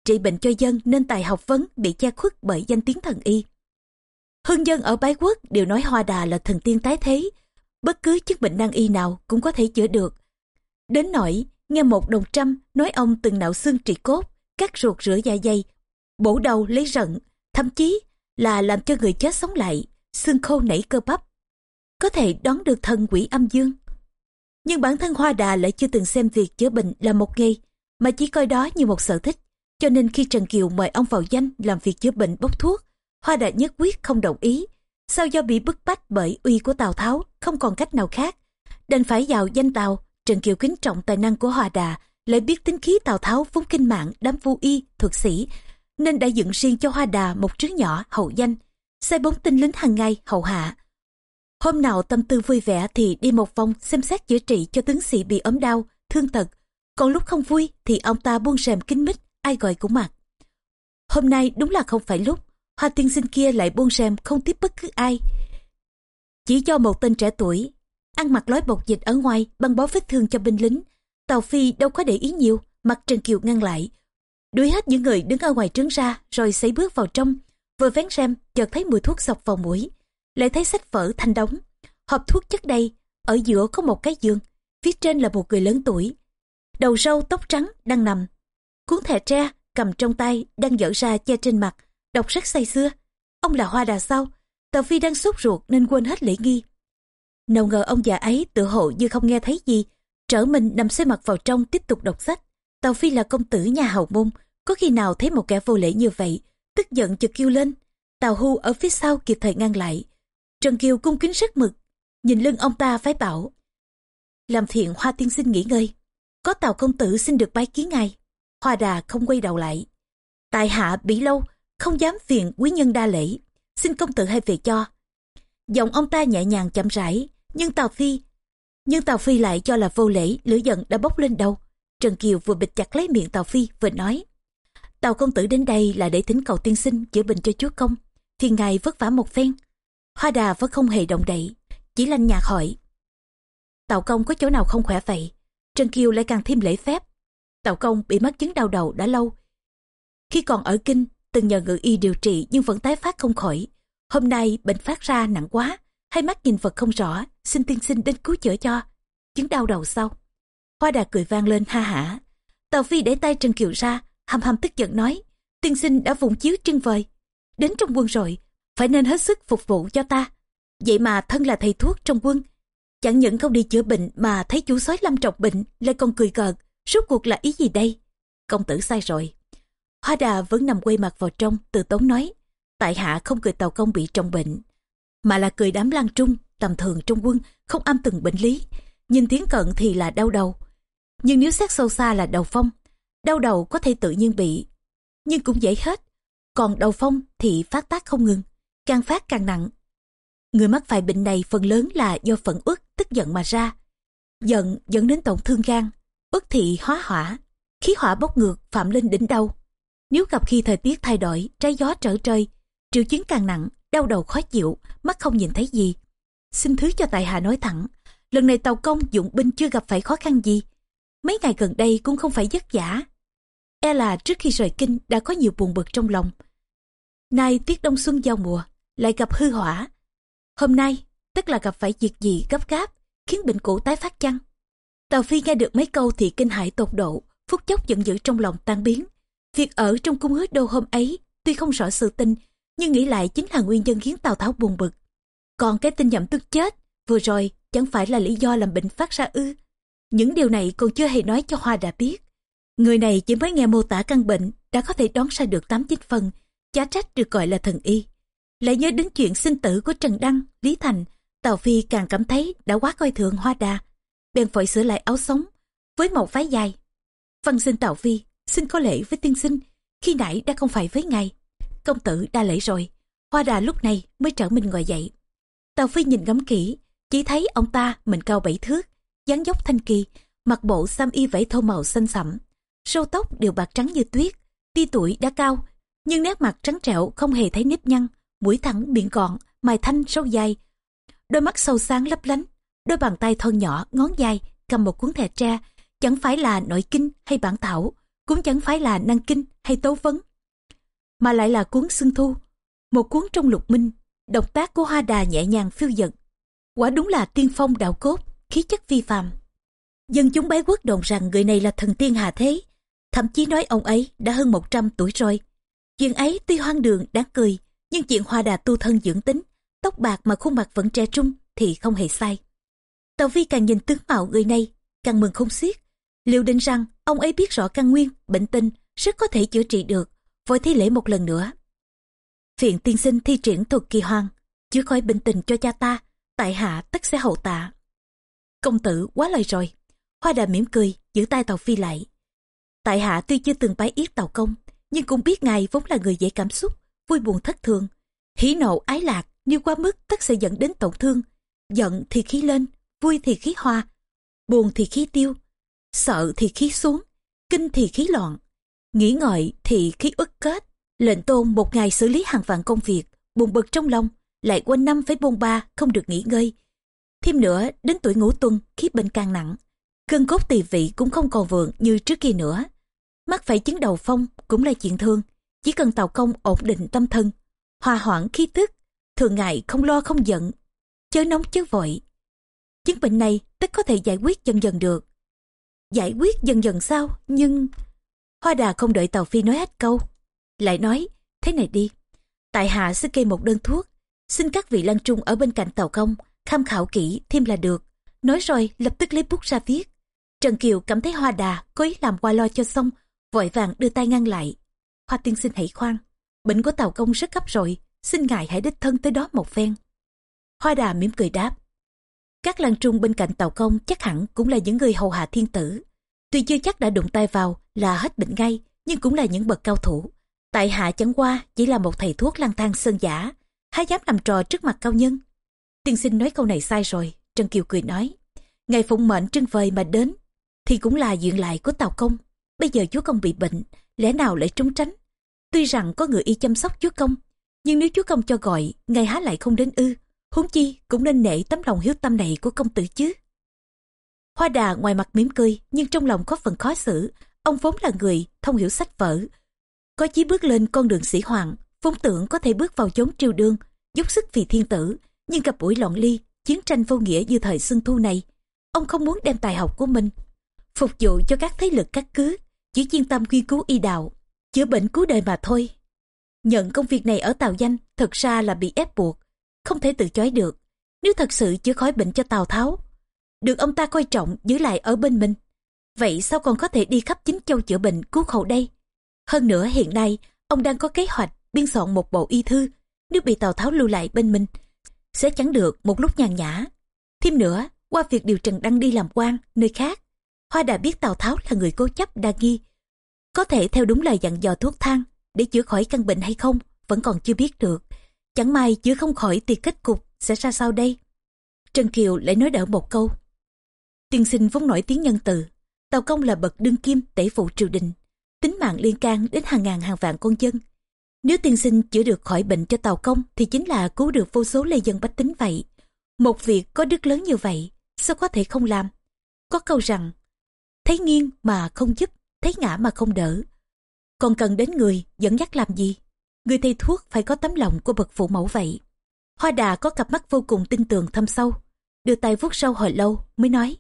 trị bệnh cho dân nên tài học vấn bị che khuất bởi danh tiếng thần y. Hương dân ở bái quốc đều nói hoa đà là thần tiên tái thế, bất cứ chứng bệnh nan y nào cũng có thể chữa được. Đến nỗi, nghe một đồng trăm nói ông từng nạo xương trị cốt, cắt ruột rửa dạ dày, bổ đầu lấy rận, thậm chí là làm cho người chết sống lại xương khô nảy cơ bắp, có thể đón được thần quỷ âm dương. Nhưng bản thân hoa đà lại chưa từng xem việc chữa bệnh là một nghề, mà chỉ coi đó như một sở thích. Cho nên khi trần kiều mời ông vào danh làm việc chữa bệnh bốc thuốc, hoa đà nhất quyết không đồng ý. Sau do bị bức bách bởi uy của tào tháo, không còn cách nào khác. Đành phải vào danh tào. Trần kiều kính trọng tài năng của hoa đà, lại biết tính khí tào tháo vốn kinh mạng, đám vô y, thuật sĩ, nên đã dựng riêng cho hoa đà một trứng nhỏ hậu danh sai bóng tinh lính hàng ngày hậu hạ. Hôm nào tâm tư vui vẻ thì đi một vòng xem xét chữa trị cho tướng sĩ bị ốm đau, thương tật. Còn lúc không vui thì ông ta buông rèm kín mít, ai gọi cũng mặc. Hôm nay đúng là không phải lúc, hoa tiên sinh kia lại buông rèm không tiếp bất cứ ai. Chỉ cho một tên trẻ tuổi, ăn mặc lói bột dịch ở ngoài, băng bó vết thương cho binh lính. Tàu phi đâu có để ý nhiều, mặt trần kiều ngăn lại. Đuổi hết những người đứng ở ngoài trướng ra, rồi xây bước vào trong vừa vén rèm chợt thấy mùi thuốc sọc vào mũi. Lại thấy sách vở thanh đóng. Hộp thuốc chất đầy, ở giữa có một cái giường, phía trên là một người lớn tuổi. Đầu râu tóc trắng đang nằm. Cuốn thẻ tre cầm trong tay đang dở ra che trên mặt, đọc rất say xưa. Ông là hoa đà sao tàu phi đang sốt ruột nên quên hết lễ nghi. Nào ngờ ông già ấy tự hộ như không nghe thấy gì, trở mình nằm xoay mặt vào trong tiếp tục đọc sách. Tàu phi là công tử nhà hầu môn, có khi nào thấy một kẻ vô lễ như vậy tức giận chợt kêu lên. Tào hu ở phía sau kịp thời ngăn lại. Trần kiều cung kính rất mực, nhìn lưng ông ta phái bảo, làm phiền hoa tiên sinh nghỉ ngơi, có tào công tử xin được bái kiến ngài. Hoa đà không quay đầu lại. Tại hạ bị lâu, không dám phiền quý nhân đa lễ, xin công tử hay về cho. Giọng ông ta nhẹ nhàng chậm rãi, nhưng tào phi, nhưng tào phi lại cho là vô lễ, lửa giận đã bốc lên đầu trần kiều vừa bịt chặt lấy miệng tào phi, vừa nói tàu công tử đến đây là để thỉnh cầu tiên sinh chữa bệnh cho chúa công, thì ngài vất vả một phen. Hoa đà vẫn không hề động đậy, chỉ lanh nhạt hỏi. Tàu công có chỗ nào không khỏe vậy? Trần kiều lại càng thêm lễ phép. Tàu công bị mắc chứng đau đầu đã lâu. Khi còn ở kinh, từng nhờ ngự y điều trị nhưng vẫn tái phát không khỏi. Hôm nay bệnh phát ra nặng quá, hai mắt nhìn vật không rõ, xin tiên sinh đến cứu chữa cho. Chứng đau đầu sau. Hoa đà cười vang lên ha hả. Tàu phi để tay trần kiều ra hầm hầm tức giận nói, tiên sinh đã vùng chiếu trưng vời. Đến trong quân rồi, phải nên hết sức phục vụ cho ta. Vậy mà thân là thầy thuốc trong quân, chẳng những không đi chữa bệnh mà thấy chú sói lâm trọng bệnh, lại còn cười cợt rốt cuộc là ý gì đây? Công tử sai rồi. Hoa đà vẫn nằm quay mặt vào trong, từ tốn nói, tại hạ không cười tàu công bị trọng bệnh, mà là cười đám lan trung, tầm thường trong quân, không am từng bệnh lý. Nhìn tiếng cận thì là đau đầu. Nhưng nếu xét sâu xa là đầu phong đau đầu có thể tự nhiên bị, nhưng cũng dễ hết. Còn đầu phong thì phát tác không ngừng, càng phát càng nặng. Người mắc phải bệnh này phần lớn là do phẫn uất, tức giận mà ra. Giận dẫn đến tổn thương gan, uất thị hóa hỏa, khí hỏa bốc ngược, phạm lên đỉnh đầu. Nếu gặp khi thời tiết thay đổi, trái gió trở trời, triệu chứng càng nặng, đau đầu khó chịu, mắt không nhìn thấy gì. Xin thứ cho tại hạ nói thẳng, lần này tàu công dụng binh chưa gặp phải khó khăn gì mấy ngày gần đây cũng không phải vất vả. E là trước khi rời kinh đã có nhiều buồn bực trong lòng. Nay tiết đông xuân giao mùa, lại gặp hư hỏa. Hôm nay, tức là gặp phải việc gì gấp gáp, khiến bệnh cũ tái phát chăng? Tàu phi nghe được mấy câu thì kinh hãi tột độ, phút chốc giận dữ trong lòng tan biến. Việc ở trong cung hứa đô hôm ấy, tuy không rõ sự tình, nhưng nghĩ lại chính là nguyên nhân khiến tào tháo buồn bực. Còn cái tin nhậm tức chết, vừa rồi chẳng phải là lý do làm bệnh phát ra ư? Những điều này còn chưa hề nói cho hoa đã biết Người này chỉ mới nghe mô tả căn bệnh đã có thể đoán ra được tám chín phần, chá trách được gọi là thần y. Lại nhớ đến chuyện sinh tử của Trần Đăng, Lý Thành, Tào Phi càng cảm thấy đã quá coi thường hoa đà. Bèn phải sửa lại áo sống, với một váy dài. Văn xin Tào Phi, xin có lễ với tiên sinh, khi nãy đã không phải với ngài. Công tử đã lễ rồi, hoa đà lúc này mới trở mình ngồi dậy. Tào Phi nhìn ngắm kỹ, chỉ thấy ông ta mình cao bảy thước, dáng dốc thanh kỳ, mặc bộ sam y vẫy thô màu xanh sẫm, râu tóc đều bạc trắng như tuyết, tuy tuổi đã cao, nhưng nét mặt trắng trẻo không hề thấy nếp nhăn, mũi thẳng miệng gọn, mày thanh sâu dài, đôi mắt sâu sáng lấp lánh, đôi bàn tay thon nhỏ ngón dài cầm một cuốn thẻ tre, chẳng phải là nội kinh hay bản thảo, cũng chẳng phải là năng kinh hay tấu vấn, mà lại là cuốn xương thu, một cuốn trong lục minh, động tác của hoa đà nhẹ nhàng phiêu dật, quả đúng là tiên phong đạo cốt, khí chất vi phạm Dân chúng bái quốc đồn rằng người này là thần tiên hạ thế, thậm chí nói ông ấy đã hơn 100 tuổi rồi. Chuyện ấy tuy hoang đường đáng cười, nhưng chuyện hoa đà tu thân dưỡng tính, tóc bạc mà khuôn mặt vẫn trẻ trung thì không hề sai. Tàu Vi càng nhìn tướng mạo người này, càng mừng không xiết. Liệu định rằng ông ấy biết rõ căn nguyên, bệnh tinh, rất có thể chữa trị được, vội thi lễ một lần nữa. Phiện tiên sinh thi triển thuật kỳ hoàng, chữa khỏi bệnh tình cho cha ta, tại hạ tất sẽ hậu tạ. Công tử quá lời rồi. Hoa đà mỉm cười, giữ tay Tàu Phi lại. Tại hạ tuy chưa từng bái yết Tàu Công, nhưng cũng biết ngài vốn là người dễ cảm xúc, vui buồn thất thường. Hỉ nộ ái lạc, nếu quá mức tất sẽ dẫn đến tổn thương. Giận thì khí lên, vui thì khí hoa, buồn thì khí tiêu, sợ thì khí xuống, kinh thì khí loạn, nghĩ ngợi thì khí ức kết. Lệnh tôn một ngày xử lý hàng vạn công việc, buồn bực trong lòng, lại quanh năm phải bôn ba, không được nghỉ ngơi. Thêm nữa, đến tuổi ngũ tuần, khí bệnh càng nặng. Cơn cốt tỳ vị cũng không còn vượng như trước kia nữa. Mắc phải chứng đầu phong cũng là chuyện thương. Chỉ cần tàu công ổn định tâm thân, hòa hoãn khí tức, thường ngày không lo không giận, chớ nóng chớ vội. Chứng bệnh này tất có thể giải quyết dần dần được. Giải quyết dần dần sao? Nhưng... Hoa đà không đợi Tàu Phi nói hết câu. Lại nói, thế này đi. Tại hạ sẽ kê một đơn thuốc. Xin các vị lăng trung ở bên cạnh tàu công, tham khảo kỹ thêm là được. Nói rồi lập tức lấy bút ra viết. Trần Kiều cảm thấy hoa đà có ý làm qua lo cho xong, vội vàng đưa tay ngăn lại. Hoa tiên sinh hãy khoan, bệnh của tàu công rất gấp rồi, xin ngài hãy đích thân tới đó một phen. Hoa đà mỉm cười đáp. Các làng trung bên cạnh tàu công chắc hẳn cũng là những người hầu hạ thiên tử. Tuy chưa chắc đã đụng tay vào là hết bệnh ngay, nhưng cũng là những bậc cao thủ. Tại hạ chẳng qua chỉ là một thầy thuốc lang thang sơn giả, há dám làm trò trước mặt cao nhân. Tiên sinh nói câu này sai rồi, Trần Kiều cười nói. Ngày phụng mệnh trưng vời mà đến, thì cũng là diện lại của Tào Công. Bây giờ chúa công bị bệnh, lẽ nào lại trốn tránh? Tuy rằng có người y chăm sóc chúa công, nhưng nếu chúa công cho gọi, ngài há lại không đến ư. Huống chi cũng nên nể tấm lòng hiếu tâm này của công tử chứ. Hoa đà ngoài mặt mỉm cười, nhưng trong lòng có phần khó xử. Ông vốn là người thông hiểu sách vở. Có chí bước lên con đường sĩ hoàng, vốn tưởng có thể bước vào chốn triều đương, giúp sức vì thiên tử, nhưng gặp buổi loạn ly, chiến tranh vô nghĩa như thời xuân thu này. Ông không muốn đem tài học của mình phục vụ cho các thế lực các cứ, chỉ chuyên tâm nghiên cứu y đạo, chữa bệnh cứu đời mà thôi. Nhận công việc này ở tàu Danh thật ra là bị ép buộc, không thể từ chối được. Nếu thật sự chữa khỏi bệnh cho Tào Tháo, được ông ta coi trọng giữ lại ở bên mình. Vậy sao còn có thể đi khắp chính châu chữa bệnh cứu khẩu đây? Hơn nữa hiện nay, ông đang có kế hoạch biên soạn một bộ y thư. Nếu bị Tào Tháo lưu lại bên mình, sẽ chẳng được một lúc nhàn nhã. Thêm nữa, qua việc điều Trần Đăng đi làm quan nơi khác, Hoa đã biết Tào Tháo là người cố chấp đa nghi. Có thể theo đúng lời dặn dò thuốc thang để chữa khỏi căn bệnh hay không, vẫn còn chưa biết được. Chẳng may chữa không khỏi thì kết cục sẽ ra sao đây? Trần Kiều lại nói đỡ một câu. Tiên sinh vốn nổi tiếng nhân từ. Tào Công là bậc đương kim tể phụ triều đình. Tính mạng liên can đến hàng ngàn hàng vạn con dân. Nếu tiên sinh chữa được khỏi bệnh cho tàu Công thì chính là cứu được vô số lê dân bách tính vậy. Một việc có đức lớn như vậy, sao có thể không làm? Có câu rằng, thấy nghiêng mà không giúp, thấy ngã mà không đỡ. Còn cần đến người dẫn dắt làm gì? Người thầy thuốc phải có tấm lòng của bậc phụ mẫu vậy. Hoa đà có cặp mắt vô cùng tin tưởng thâm sâu, đưa tay vuốt sâu hồi lâu mới nói.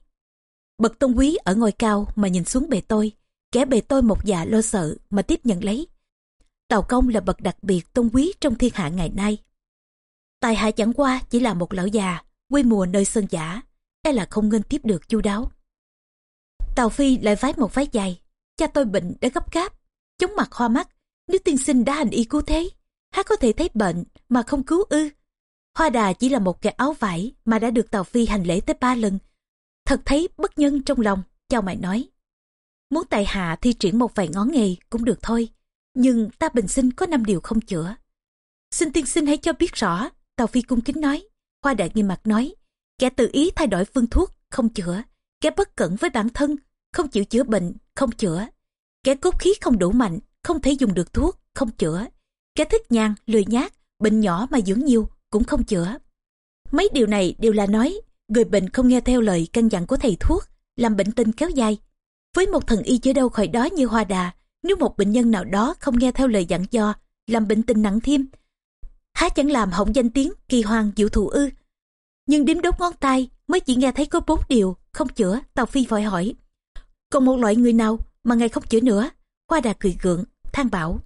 Bậc tôn quý ở ngôi cao mà nhìn xuống bề tôi, kẻ bề tôi một dạ lo sợ mà tiếp nhận lấy. Tào công là bậc đặc biệt tôn quý trong thiên hạ ngày nay. Tài hạ chẳng qua chỉ là một lão già, quê mùa nơi sơn giả, e là không nên tiếp được chu đáo. Tào Phi lại vái một váy dài, cha tôi bệnh đã gấp gáp, chóng mặt hoa mắt, nếu tiên sinh đã hành y cứu thế, há có thể thấy bệnh mà không cứu ư. Hoa đà chỉ là một kẻ áo vải mà đã được Tào Phi hành lễ tới ba lần. Thật thấy bất nhân trong lòng, chào mày nói. Muốn tài hạ thi triển một vài ngón nghề cũng được thôi, nhưng ta bình sinh có năm điều không chữa. Xin tiên sinh hãy cho biết rõ, Tào Phi cung kính nói. Hoa đại nghiêm mặt nói, kẻ tự ý thay đổi phương thuốc, không chữa. Kẻ bất cẩn với bản thân, không chịu chữa bệnh, không chữa. Kẻ cốt khí không đủ mạnh, không thể dùng được thuốc, không chữa. Kẻ thích nhàn, lười nhác bệnh nhỏ mà dưỡng nhiều, cũng không chữa. Mấy điều này đều là nói, người bệnh không nghe theo lời căn dặn của thầy thuốc, làm bệnh tình kéo dài. Với một thần y chữa đâu khỏi đó như hoa đà, nếu một bệnh nhân nào đó không nghe theo lời dặn dò, làm bệnh tình nặng thêm, há chẳng làm hỏng danh tiếng kỳ hoàng diệu thụ ư. Nhưng đếm đốt ngón tay mới chỉ nghe thấy có bốn điều, không chữa, Tàu Phi vội hỏi. Còn một loại người nào mà ngài không chữa nữa? Hoa đà cười gượng, than bảo.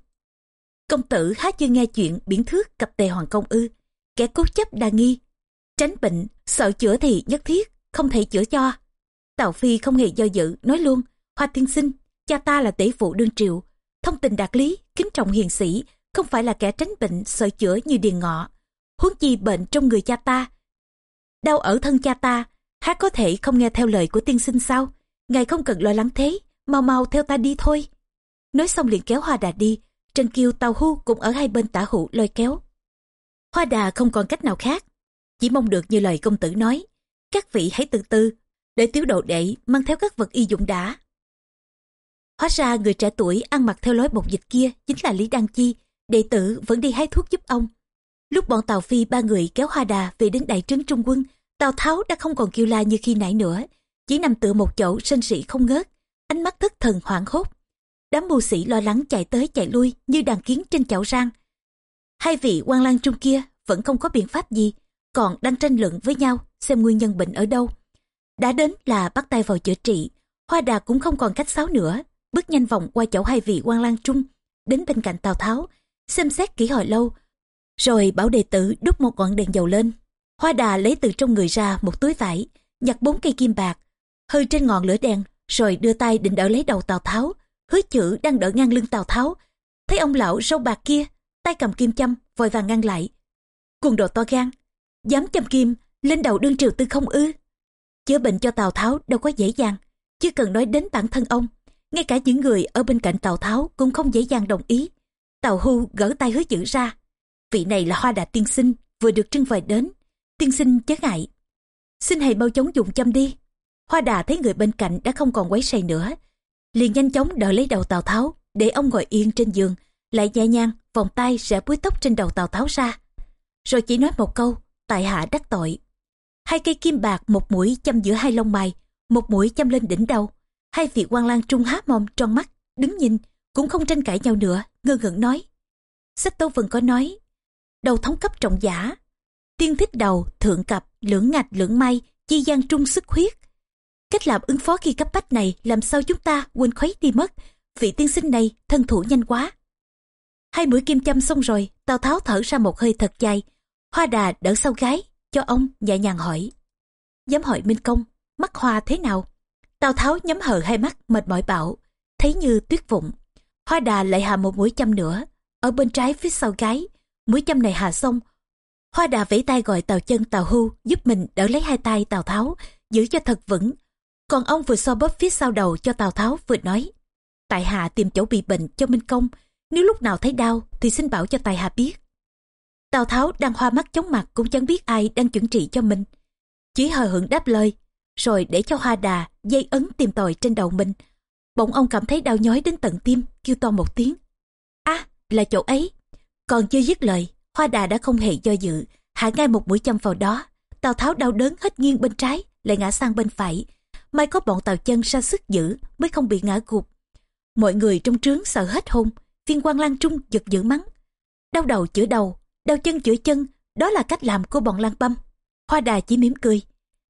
Công tử há chưa nghe chuyện biển thước cập tề hoàng công ư. Kẻ cố chấp đa nghi. Tránh bệnh, sợ chữa thì nhất thiết, không thể chữa cho. Tào Phi không hề do dự, nói luôn. Hoa tiên sinh, cha ta là tỷ phụ đương triệu. Thông tình đạt lý, kính trọng hiền sĩ, không phải là kẻ tránh bệnh sợ chữa như điền ngọ. Huống chi bệnh trong người cha ta. Đau ở thân cha ta, há có thể không nghe theo lời của tiên sinh sao? Ngài không cần lo lắng thế, mau mau theo ta đi thôi. Nói xong liền kéo hoa đà đi, Trần Kiều Tàu Hu cũng ở hai bên tả hữu lôi kéo. Hoa đà không còn cách nào khác, chỉ mong được như lời công tử nói. Các vị hãy từ từ, để tiếu độ đệ mang theo các vật y dụng đã. Hóa ra người trẻ tuổi ăn mặc theo lối bột dịch kia chính là Lý Đăng Chi, đệ tử vẫn đi hái thuốc giúp ông. Lúc bọn Tàu Phi ba người kéo hoa đà về đến đại trướng trung quân, Tào Tháo đã không còn kêu la như khi nãy nữa, chỉ nằm tựa một chỗ sân sĩ không ngớt, ánh mắt thất thần hoảng hốt. Đám mưu sĩ lo lắng chạy tới chạy lui như đàn kiến trên chảo rang. Hai vị quan lang trung kia vẫn không có biện pháp gì, còn đang tranh luận với nhau xem nguyên nhân bệnh ở đâu. Đã đến là bắt tay vào chữa trị, hoa đà cũng không còn cách sáo nữa, bước nhanh vòng qua chỗ hai vị quan lang trung, đến bên cạnh Tào Tháo, xem xét kỹ hồi lâu, rồi bảo đệ tử đút một ngọn đèn dầu lên. Hoa đà lấy từ trong người ra một túi vải, nhặt bốn cây kim bạc, hơi trên ngọn lửa đèn, rồi đưa tay định đỡ lấy đầu Tào Tháo. Hứa chữ đang đỡ ngang lưng Tào Tháo. Thấy ông lão râu bạc kia, tay cầm kim châm, vội vàng ngăn lại. Cuồng đồ to gan, dám châm kim, lên đầu đương triều tư không ư. Chữa bệnh cho Tào Tháo đâu có dễ dàng, chưa cần nói đến bản thân ông. Ngay cả những người ở bên cạnh Tào Tháo cũng không dễ dàng đồng ý. Tào Hu gỡ tay hứa chữ ra. Vị này là hoa đà tiên sinh, vừa được trưng vời đến. Tiên sinh chớ ngại. Xin hãy bao chóng dùng châm đi. Hoa đà thấy người bên cạnh đã không còn quấy say nữa. Liền nhanh chóng đỡ lấy đầu Tào Tháo, để ông ngồi yên trên giường, lại nhẹ nhàng vòng tay sẽ búi tóc trên đầu Tào Tháo ra. Rồi chỉ nói một câu, tại hạ đắc tội. Hai cây kim bạc một mũi châm giữa hai lông mày, một mũi châm lên đỉnh đầu. Hai vị quan lang trung há mồm tròn mắt, đứng nhìn, cũng không tranh cãi nhau nữa, ngơ ngẩn nói. Sách Tâu vẫn có nói, đầu thống cấp trọng giả, tiên thích đầu, thượng cập, lưỡng ngạch, lưỡng may, chi gian trung sức huyết. Cách làm ứng phó khi cấp bách này làm sao chúng ta quên khuấy đi mất, vị tiên sinh này thân thủ nhanh quá. Hai mũi kim châm xong rồi, Tào Tháo thở ra một hơi thật dài, hoa đà đỡ sau gái, cho ông nhẹ nhàng hỏi. Dám hỏi Minh Công, mắt hoa thế nào? Tào Tháo nhắm hờ hai mắt mệt mỏi bảo, thấy như tuyết vụng. Hoa đà lại hạ một mũi châm nữa, ở bên trái phía sau gái. Mũi châm này hạ xong, Hoa đà vẫy tay gọi Tào chân Tào hưu giúp mình đỡ lấy hai tay Tào Tháo, giữ cho thật vững. Còn ông vừa so bóp phía sau đầu cho Tào Tháo vừa nói. Tại hạ tìm chỗ bị bệnh cho Minh Công, nếu lúc nào thấy đau thì xin bảo cho Tài hạ biết. Tào Tháo đang hoa mắt chóng mặt cũng chẳng biết ai đang chuẩn trị cho mình. Chỉ hờ hững đáp lời, rồi để cho hoa đà dây ấn tìm tòi trên đầu mình. Bỗng ông cảm thấy đau nhói đến tận tim, kêu to một tiếng. a là chỗ ấy. Còn chưa dứt lời, hoa đà đã không hề do dự, hạ ngay một mũi châm vào đó. Tào Tháo đau đớn hết nghiêng bên trái, lại ngã sang bên phải. May có bọn Tào chân ra sức giữ mới không bị ngã gục. Mọi người trong trướng sợ hết hôn, viên quan lan trung giật dữ mắng. Đau đầu chữa đầu, đau chân chữa chân, đó là cách làm của bọn lan băm. Hoa đà chỉ mỉm cười.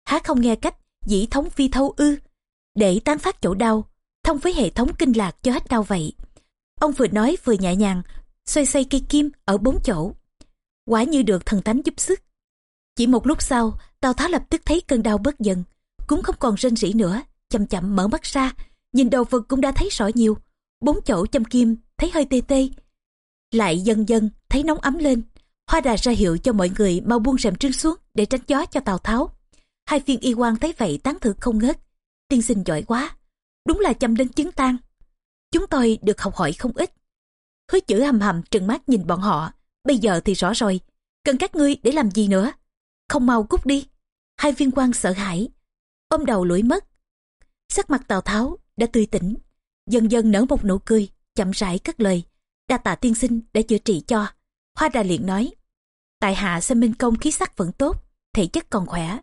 Há không nghe cách dĩ thống phi thâu ư. Để tán phát chỗ đau, thông với hệ thống kinh lạc cho hết đau vậy. Ông vừa nói vừa nhẹ nhàng, xoay xoay cây kim ở bốn chỗ. Quả như được thần thánh giúp sức. Chỉ một lúc sau, Tào Tháo lập tức thấy cơn đau bớt dần, cũng không còn rên rỉ nữa, chậm chậm mở mắt ra, nhìn đầu vật cũng đã thấy rõ nhiều bốn chỗ châm kim thấy hơi tê tê lại dần dần thấy nóng ấm lên hoa đà ra hiệu cho mọi người mau buông rèm trưng xuống để tránh gió cho tào tháo hai viên y quan thấy vậy tán thưởng không ngớt. Tiên sinh giỏi quá. Đúng là chăm đến chứng tan chúng tôi được học hỏi không ít. Hứa chữ hầm hầm trừng mắt nhìn bọn họ. Bây giờ thì rõ rồi. Cần các ngươi để làm gì nữa? Không mau cút đi. Hai viên quan sợ hãi. Ôm đầu lủi mất. Sắc mặt tào tháo đã tươi tỉnh. Dần dần nở một nụ cười, chậm rãi cất lời. Đa tạ tiên sinh để chữa trị cho. Hoa đà liền nói, tại hạ xem minh công khí sắc vẫn tốt, thể chất còn khỏe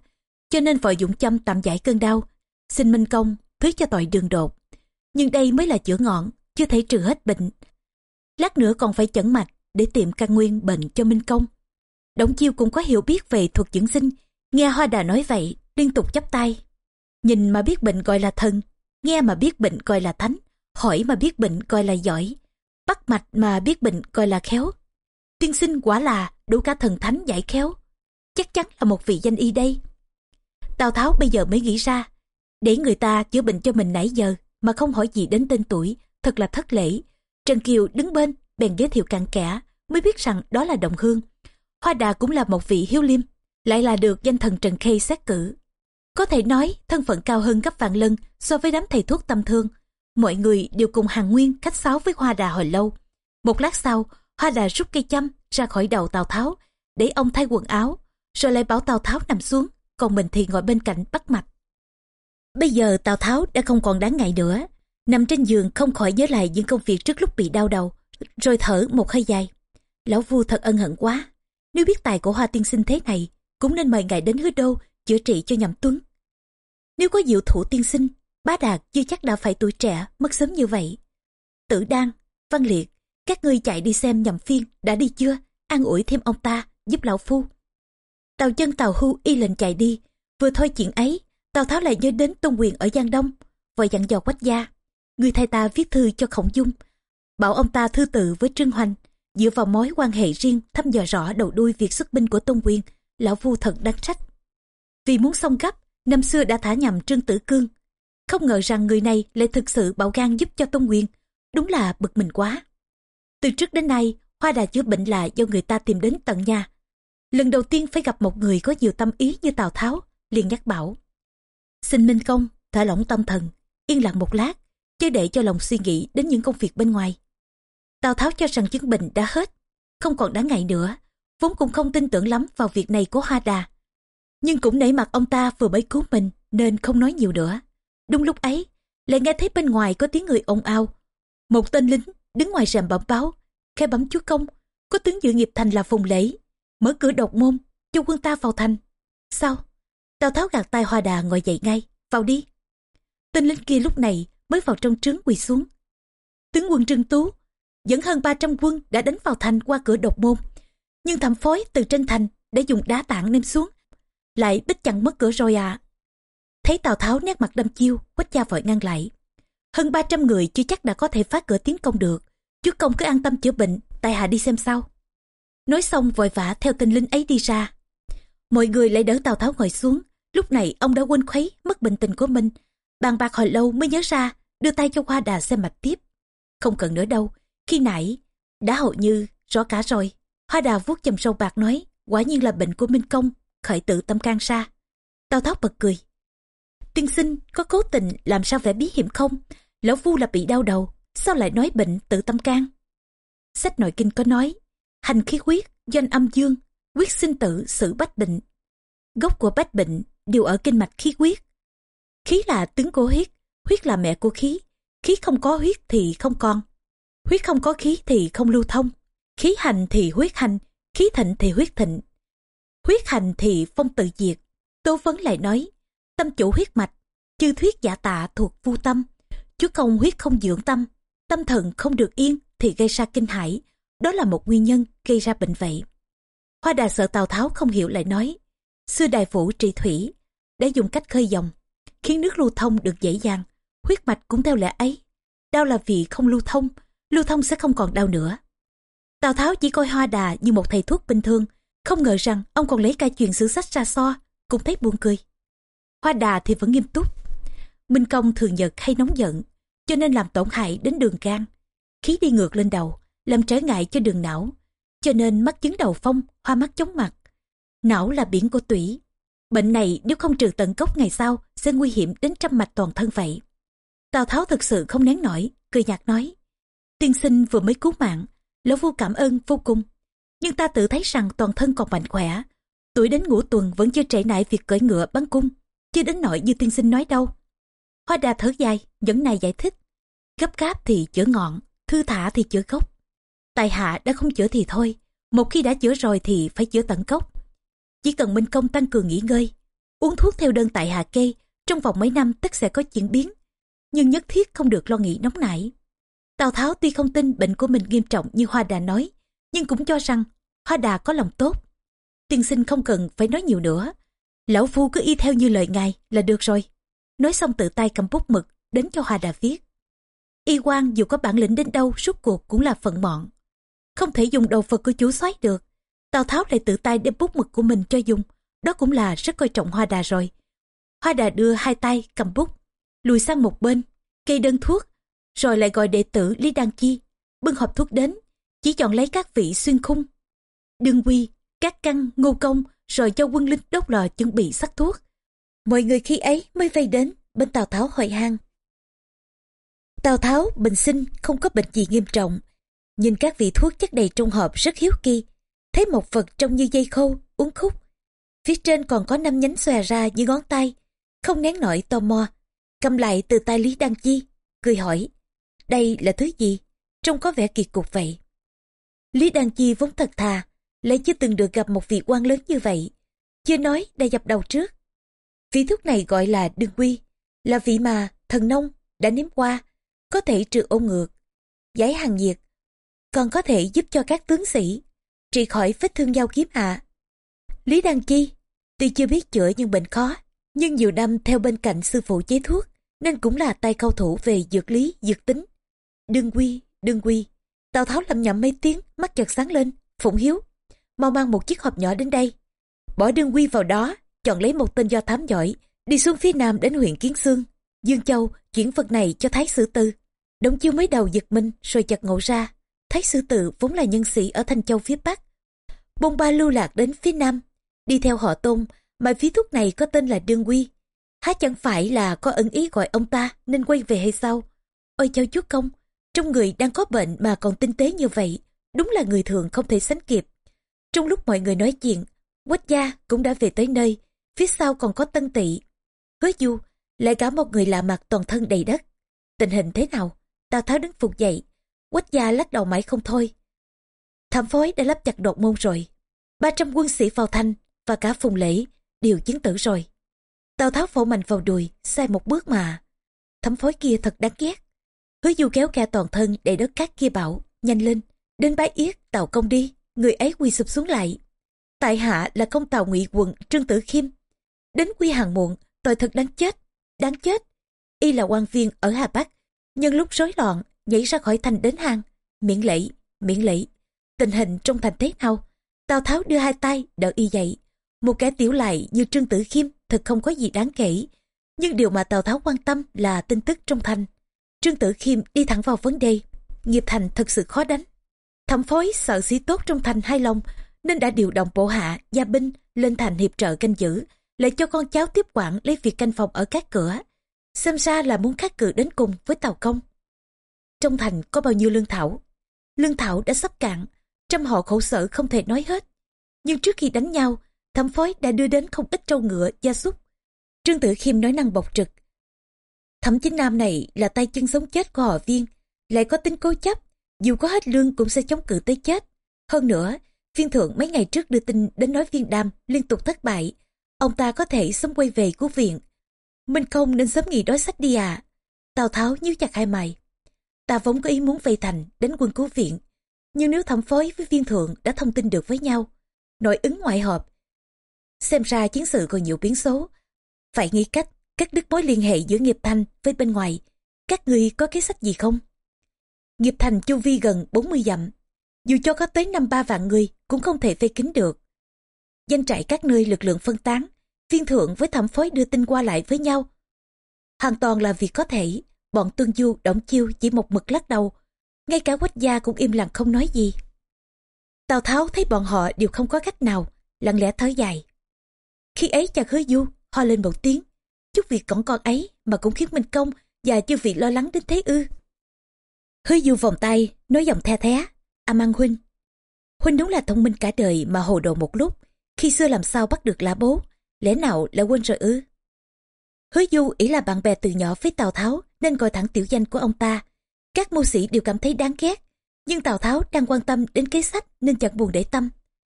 cho nên vợ Dũng châm tạm giải cơn đau. Xin minh công thứ cho tội đường đột. Nhưng đây mới là chữa ngọn chưa thể trừ hết bệnh. Lát nữa còn phải chẩn mạch để tìm căn nguyên bệnh cho minh công. Đổng chiêu cũng có hiểu biết về thuật dưỡng sinh. Nghe hoa đà nói vậy liên tục chắp tay. Nhìn mà biết bệnh gọi là thần, nghe mà biết bệnh gọi là thánh hỏi mà biết bệnh gọi là giỏi bắt mạch mà biết bệnh gọi là khéo. Tiên sinh quả là đủ cả thần thánh giải khéo. Chắc chắn là một vị danh y đây tào tháo bây giờ mới nghĩ ra, để người ta chữa bệnh cho mình nãy giờ mà không hỏi gì đến tên tuổi, thật là thất lễ. Trần kiều đứng bên, bèn giới thiệu cặn kẽ, mới biết rằng đó là đồng hương. Hoa đà cũng là một vị hiếu liêm, lại là được danh thần trần khê xét cử. Có thể nói, thân phận cao hơn gấp vạn lần so với đám thầy thuốc tâm thương. Mọi người đều cùng hàng nguyên khách sáo với hoa đà hồi lâu. Một lát sau, hoa đà rút cây châm ra khỏi đầu tào tháo, để ông thay quần áo, rồi lại bảo tào tháo nằm xuống còn mình thì ngồi bên cạnh bắt mạch. Bây giờ tào tháo đã không còn đáng ngại nữa, nằm trên giường không khỏi nhớ lại những công việc trước lúc bị đau đầu, rồi thở một hơi dài. Lão vu thật ân hận quá, nếu biết tài của hoa tiên sinh thế này, cũng nên mời ngài đến hứa đô chữa trị cho nhậm tuấn. Nếu có diệu thủ tiên sinh, bá đạt chưa chắc đã phải tuổi trẻ mất sớm như vậy. Tử đan, văn liệt, các ngươi chạy đi xem nhậm phiên đã đi chưa? An ủi thêm ông ta, giúp lão phu tàu chân tàu hưu y lệnh chạy đi. Vừa thôi chuyện ấy, tào tháo lại nhớ đến tôn quyền ở giang đông, vội dặn dò quách gia, người thay ta viết thư cho khổng dung, bảo ông ta thư tự với trương hoành, dựa vào mối quan hệ riêng thăm dò rõ đầu đuôi việc xuất binh của tôn quyền, lão phu thật đáng trách. Vì muốn xong gấp, năm xưa đã thả nhầm trương tử cương. Không ngờ rằng người này lại thực sự bảo gan giúp cho tôn quyền, đúng là bực mình quá. Từ trước đến nay, hoa đà chữa bệnh là do người ta tìm đến tận nhà lần đầu tiên phải gặp một người có nhiều tâm ý như tào tháo, liền nhắc bảo, xin minh công thả lỏng tâm thần, yên lặng một lát, chứ để cho lòng suy nghĩ đến những công việc bên ngoài. Tào tháo cho rằng chứng bệnh đã hết, không còn đáng ngại nữa, vốn cũng không tin tưởng lắm vào việc này của hoa đà. Nhưng cũng nể mặt ông ta vừa mới cứu mình nên không nói nhiều nữa. Đúng lúc ấy, lại nghe thấy bên ngoài có tiếng người ồn ào. Một tên lính đứng ngoài rèm bẩm báo, khe bấm chúa công, có tướng dự nghiệp thành là phùng lễ mở cửa độc môn, cho quân ta vào thành. Sao? Tào tháo gạt tay hoa đà ngồi dậy ngay, vào đi. Tên lính kia lúc này mới vào trong trướng quỳ xuống. Tướng quân trương tú, dẫn hơn 300 quân đã đánh vào thành qua cửa độc môn, nhưng thẩm phối từ trên thành đã dùng đá tảng ném xuống, lại bích chặn mất cửa rồi à thấy tào tháo nét mặt đâm chiêu, quách gia vội ngăn lại. Hơn 300 người chưa chắc đã có thể phá cửa tiến công được chúa công cứ an tâm chữa bệnh, tại hạ đi xem sau nói xong vội vã theo tên lính ấy đi ra. Mọi người lại đỡ tào tháo ngồi xuống. Lúc này, ông đã quên khuấy mất bình tình của mình. Bàn bạc hồi lâu mới nhớ ra, đưa tay cho hoa đà xem mạch tiếp. Không cần nữa đâu, khi nãy đã hầu như rõ cả rồi. Hoa đà vuốt chầm sâu bạc nói, quả nhiên là bệnh của minh công, khởi tự tâm can sa. Tào tháo bật cười. Tiên sinh, có cố tình làm sao vẻ bí hiểm không? Lão phu là bị đau đầu, sao lại nói bệnh tự tâm can? Sách nội kinh có nói hành khí huyết doanh âm dương, quyết sinh tử, xử bách bệnh. Gốc của bách bệnh đều ở kinh mạch khí huyết khí là tướng của huyết huyết là mẹ của khí. Khí không có huyết thì không con. Huyết không có khí thì không lưu thông. Khí hành thì huyết hành, khí thịnh thì huyết thịnh. Huyết hành thì phong tự diệt. Tố vấn lại nói, tâm chủ huyết mạch, chư thuyết giả tạ thuộc vu tâm. Chúa công huyết không dưỡng tâm tâm thần không được yên thì gây ra kinh hãi đó là một nguyên nhân gây ra bệnh vậy. Hoa đà sợ tào tháo không hiểu lại nói xưa đại phủ trị thủy đã dùng cách khơi dòng khiến nước lưu thông được dễ dàng huyết mạch cũng theo lẽ ấy. Đau là vì không lưu thông lưu thông sẽ không còn đau nữa. Tào tháo chỉ coi hoa đà như một thầy thuốc bình thường không ngờ rằng ông còn lấy cả chuyện sử sách ra so cũng thấy buồn cười. Hoa đà thì vẫn nghiêm túc. Minh công thường nhật hay nóng giận cho nên làm tổn hại đến đường gan. Khí đi ngược lên đầu, làm trở ngại cho đường não, cho nên mắc chứng đầu phong, hoa mắt chóng mặt. Não là biển của tủy. Bệnh này nếu không trừ tận gốc ngày sau sẽ nguy hiểm đến trăm mạch toàn thân vậy. Tào Tháo thực sự không nén nổi, cười nhạt nói. Tiên sinh vừa mới cứu mạng, lão vô cảm ơn vô cùng. Nhưng ta tự thấy rằng toàn thân còn mạnh khỏe. Tuổi đến ngũ tuần vẫn chưa trễ nải việc cưỡi ngựa bắn cung, chưa đến nỗi như tiên sinh nói đâu. Hoa đà thở dài, nhẫn này giải thích. Gấp gáp thì chữa ngọn, thư thả thì chữa gốc tại hạ đã không chữa thì thôi, một khi đã chữa rồi thì phải chữa tận gốc. Chỉ cần Minh Công tăng cường nghỉ ngơi, uống thuốc theo đơn tại hạ kê, trong vòng mấy năm tất sẽ có chuyển biến. Nhưng nhất thiết không được lo nghĩ nóng nảy. Tào Tháo tuy không tin bệnh của mình nghiêm trọng như Hoa Đà nói, nhưng cũng cho rằng Hoa Đà có lòng tốt. Tiên sinh không cần phải nói nhiều nữa. Lão Phu cứ y theo như lời ngài là được rồi. Nói xong tự tay cầm bút mực đến cho Hoa Đà viết. Y quan dù có bản lĩnh đến đâu suốt cuộc cũng là phận mọn. Không thể dùng đầu Phật của chú soái được. Tào Tháo lại tự tay đem bút mực của mình cho dùng. Đó cũng là rất coi trọng Hoa Đà rồi. Hoa Đà đưa hai tay cầm bút, lùi sang một bên, cây đơn thuốc, rồi lại gọi đệ tử Lý Đăng Chi, bưng hộp thuốc đến, chỉ chọn lấy các vị xuyên khung. Đương quy, các căn, ngô công, rồi cho quân lính đốt lò chuẩn bị sắc thuốc. Mọi người khi ấy mới vây đến bên Tào Tháo hội hang. Tào Tháo bình sinh không có bệnh gì nghiêm trọng. Nhìn các vị thuốc chất đầy trong hộp rất hiếu kỳ. Thấy một vật trông như dây khô, uống khúc. Phía trên còn có năm nhánh xòe ra như ngón tay. Không nén nổi tò mò. Cầm lại từ tay Lý Đăng Chi. Cười hỏi. Đây là thứ gì? Trông có vẻ kỳ cục vậy. Lý Đăng Chi vốn thật thà. Lại chưa từng được gặp một vị quan lớn như vậy. Chưa nói đã dập đầu trước. Vị thuốc này gọi là đương quy. Là vị mà thần nông đã nếm qua có thể trừ ôn ngược, giải hàng nhiệt, còn có thể giúp cho các tướng sĩ trị khỏi vết thương giao kiếm hạ. Lý Đăng Chi, tuy chưa biết chữa những bệnh khó, nhưng nhiều năm theo bên cạnh sư phụ chế thuốc, nên cũng là tay cao thủ về dược lý, dược tính. Đương quy, đương quy. Tào Tháo lầm nhầm mấy tiếng, mắt chợt sáng lên, phụng hiếu. Mau mang một chiếc hộp nhỏ đến đây. Bỏ đương quy vào đó, chọn lấy một tên do thám giỏi, đi xuống phía nam đến huyện Kiến Sương. Dương Châu chuyển vật này cho Thái Sử Tư. Đống chiêu mới đầu giật mình rồi chợt ngộ ra. Thái sư Tự vốn là nhân sĩ ở Thanh Châu phía Bắc. Bông ba lưu lạc đến phía Nam. Đi theo họ tôn mà phí thuốc này có tên là Đương Quy. Há chẳng phải là có ẩn ý gọi ông ta nên quay về hay sao? Ôi chào chúa công, trong người đang có bệnh mà còn tinh tế như vậy, đúng là người thường không thể sánh kịp. Trong lúc mọi người nói chuyện, quách gia cũng đã về tới nơi, phía sau còn có tân tỵ. Hứa du, lại cả một người lạ mặt toàn thân đầy đất. Tình hình thế nào? Tào Tháo đứng phục dậy, quách gia lắc đầu mãi không thôi. Thẩm phối đã lắp chặt đột môn rồi. 300 quân sĩ vào thanh và cả phùng lễ đều chiến tử rồi. Tào Tháo phổ mạnh vào đùi, sai một bước mà. Thẩm phối kia thật đáng ghét. Hứa du kéo ca toàn thân để đất cát kia bảo, nhanh lên, đến bái yết, tàu công đi, người ấy quỳ sụp xuống lại. Tại hạ là công tàu ngụy quận Trương Tử Khiêm. Đến quy hàng muộn, tội thật đáng chết, đáng chết. Y là quan viên ở Hà Bắc, nhưng lúc rối loạn nhảy ra khỏi thành đến hang miễn lễ miễn lễ. Tình hình trong thành thế nào? Tào tháo đưa hai tay, đỡ y dậy. Một kẻ tiểu lại như trương tử khiêm thật không có gì đáng kể. Nhưng điều mà tào tháo quan tâm là tin tức trong thành. Trương tử khiêm đi thẳng vào vấn đề. Nghiệp thành thật sự khó đánh. Thẩm phối sợ sĩ tốt trong thành hai lòng, nên đã điều động bộ hạ, gia binh lên thành hiệp trợ canh giữ, lại cho con cháu tiếp quản lấy việc canh phòng ở các cửa. Xem ra là muốn khắc cự đến cùng với tàu công trong thành có bao nhiêu lương thảo. Lương thảo đã sắp cạn, trăm họ khổ sở không thể nói hết. Nhưng trước khi đánh nhau thẩm phối đã đưa đến không ít trâu ngựa, gia súc. Trương tử khiêm nói năng bộc trực. Thẩm chính nam này là tay chân sống chết của họ viên, lại có tính cố chấp, dù có hết lương cũng sẽ chống cự tới chết. Hơn nữa, viên thượng mấy ngày trước đưa tin đến nói viên đam liên tục thất bại. Ông ta có thể sớm quay về cứu viện. Minh không nên sớm nghỉ đói sách đi à. Tào Tháo nhíu chặt hai mày. Ta vốn có ý muốn vây thành, đến quân cứu viện. Nhưng nếu thẩm phối với viên thượng đã thông tin được với nhau, nội ứng ngoại hợp, xem ra chiến sự còn nhiều biến số. Phải nghĩ cách cắt đứt mối liên hệ giữa nghiệp thành với bên ngoài. Các ngươi có kế sách gì không? Nghiệp thành chu vi gần 40 dặm. Dù cho có tới năm ba vạn người cũng không thể vây kín được. Danh trại các nơi lực lượng phân tán, viên thượng với thẩm phối đưa tin qua lại với nhau. Hoàn toàn là việc có thể, bọn tương du động chiêu chỉ một mực lắc đầu. Ngay cả quách gia cũng im lặng không nói gì. Tào tháo thấy bọn họ đều không có cách nào, lặng lẽ thở dài. Khi ấy chàng hứa du ho lên một tiếng, chút việc còn con ấy mà cũng khiến minh công và chư vị lo lắng đến thế ư. Hứa du vòng tay, nói giọng the thé, a mang huynh. Huynh đúng là thông minh cả đời mà hồ đồ một lúc, khi xưa làm sao bắt được là bố, lẽ nào lại quên rồi ư? Hứa du ý là bạn bè từ nhỏ với tào tháo nên gọi thẳng tiểu danh của ông ta. Các mưu sĩ đều cảm thấy đáng ghét, nhưng tào tháo đang quan tâm đến kế sách nên chẳng buồn để tâm.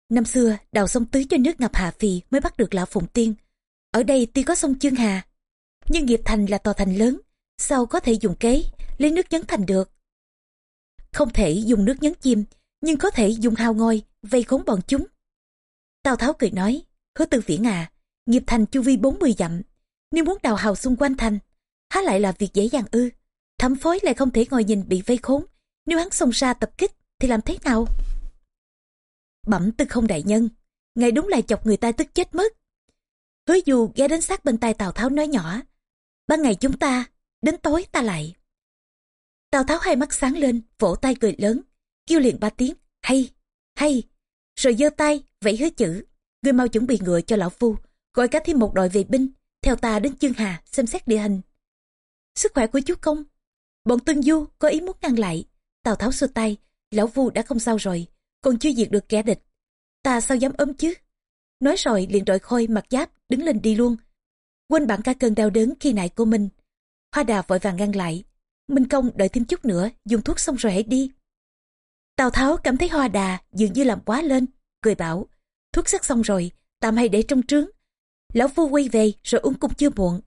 Năm xưa, đào sông Tứ cho nước ngập hạ phì mới bắt được lão phụng tiên. Ở đây tuy có sông chương hà, nhưng nghiệp thành là tòa thành lớn, sao có thể dùng kế, lấy nước nhấn thành được? Không thể dùng nước nhấn chim, nhưng có thể dùng hào ngôi vây khốn bọn chúng. Tào tháo cười nói, hứa tư viễn à nghiệp thành chu vi bốn mươi dặm, nếu muốn đào hào xung quanh thành há lại là việc dễ dàng ư. Thẩm phối lại không thể ngồi nhìn bị vây khốn. Nếu hắn xông ra tập kích, thì làm thế nào? Bẩm tư không đại nhân, ngài đúng là chọc người ta tức chết mất. Hứa du ghé đến sát bên tay tào tháo nói nhỏ ban ngày chúng ta, đến tối ta lại. Tào tháo hai mắt sáng lên, vỗ tay cười lớn, kêu liền ba tiếng, hay hay. Rồi giơ tay, vẫy hứa chữ người mau chuẩn bị ngựa cho lão phu, gọi cả thêm một đội vệ binh, theo ta đến chương hà xem xét địa hình sức khỏe của chú công. Bọn tương du có ý muốn ngăn lại. Tào tháo xua tay, lão vu đã không sao rồi, còn chưa diệt được kẻ địch. Ta sao dám ấm chứ? Nói rồi liền đội khôi mặc giáp, đứng lên đi luôn. Quên bản ca cơn đau đớn khi nại của mình hoa đà vội vàng ngăn lại. Minh công đợi thêm chút nữa, dùng thuốc xong rồi hãy đi. Tào tháo cảm thấy hoa đà dường như làm quá lên, cười bảo, thuốc sắc xong rồi, tạm hay để trong trướng. Lão phu quay về rồi uống cũng chưa muộn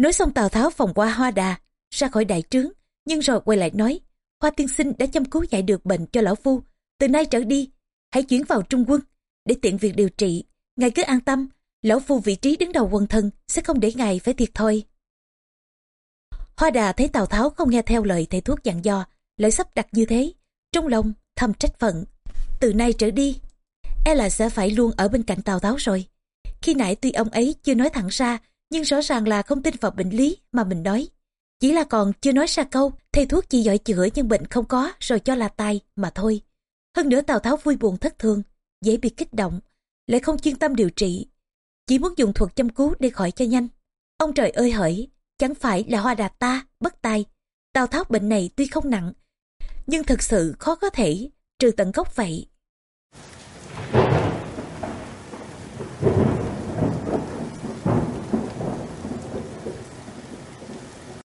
nói xong tào tháo phòng qua hoa đà, ra khỏi đại trướng, nhưng rồi quay lại nói, hoa tiên sinh đã chăm cứu giải được bệnh cho lão phu, từ nay trở đi, hãy chuyển vào trung quân, để tiện việc điều trị, ngài cứ an tâm, lão phu vị trí đứng đầu quần thần sẽ không để ngài phải thiệt thôi hoa đà thấy tào tháo không nghe theo lời thầy thuốc dặn dò lại sắp đặt như thế, trong lòng thầm trách phận, từ nay trở đi e là sẽ phải luôn ở bên cạnh tào tháo rồi. Khi nãy tuy ông ấy chưa nói thẳng ra nhưng rõ ràng là không tin vào bệnh lý mà mình nói. Chỉ là còn chưa nói ra câu, thầy thuốc chỉ giỏi chữa nhưng bệnh không có, rồi cho là tài mà thôi. Hơn nữa tào tháo vui buồn thất thường, dễ bị kích động, lại không chuyên tâm điều trị. Chỉ muốn dùng thuật chăm cứu để khỏi cho nhanh. Ông trời ơi hỡi, chẳng phải là hoa đạt ta, bất tài. Tào tháo bệnh này tuy không nặng, nhưng thực sự khó có thể, trừ tận gốc vậy.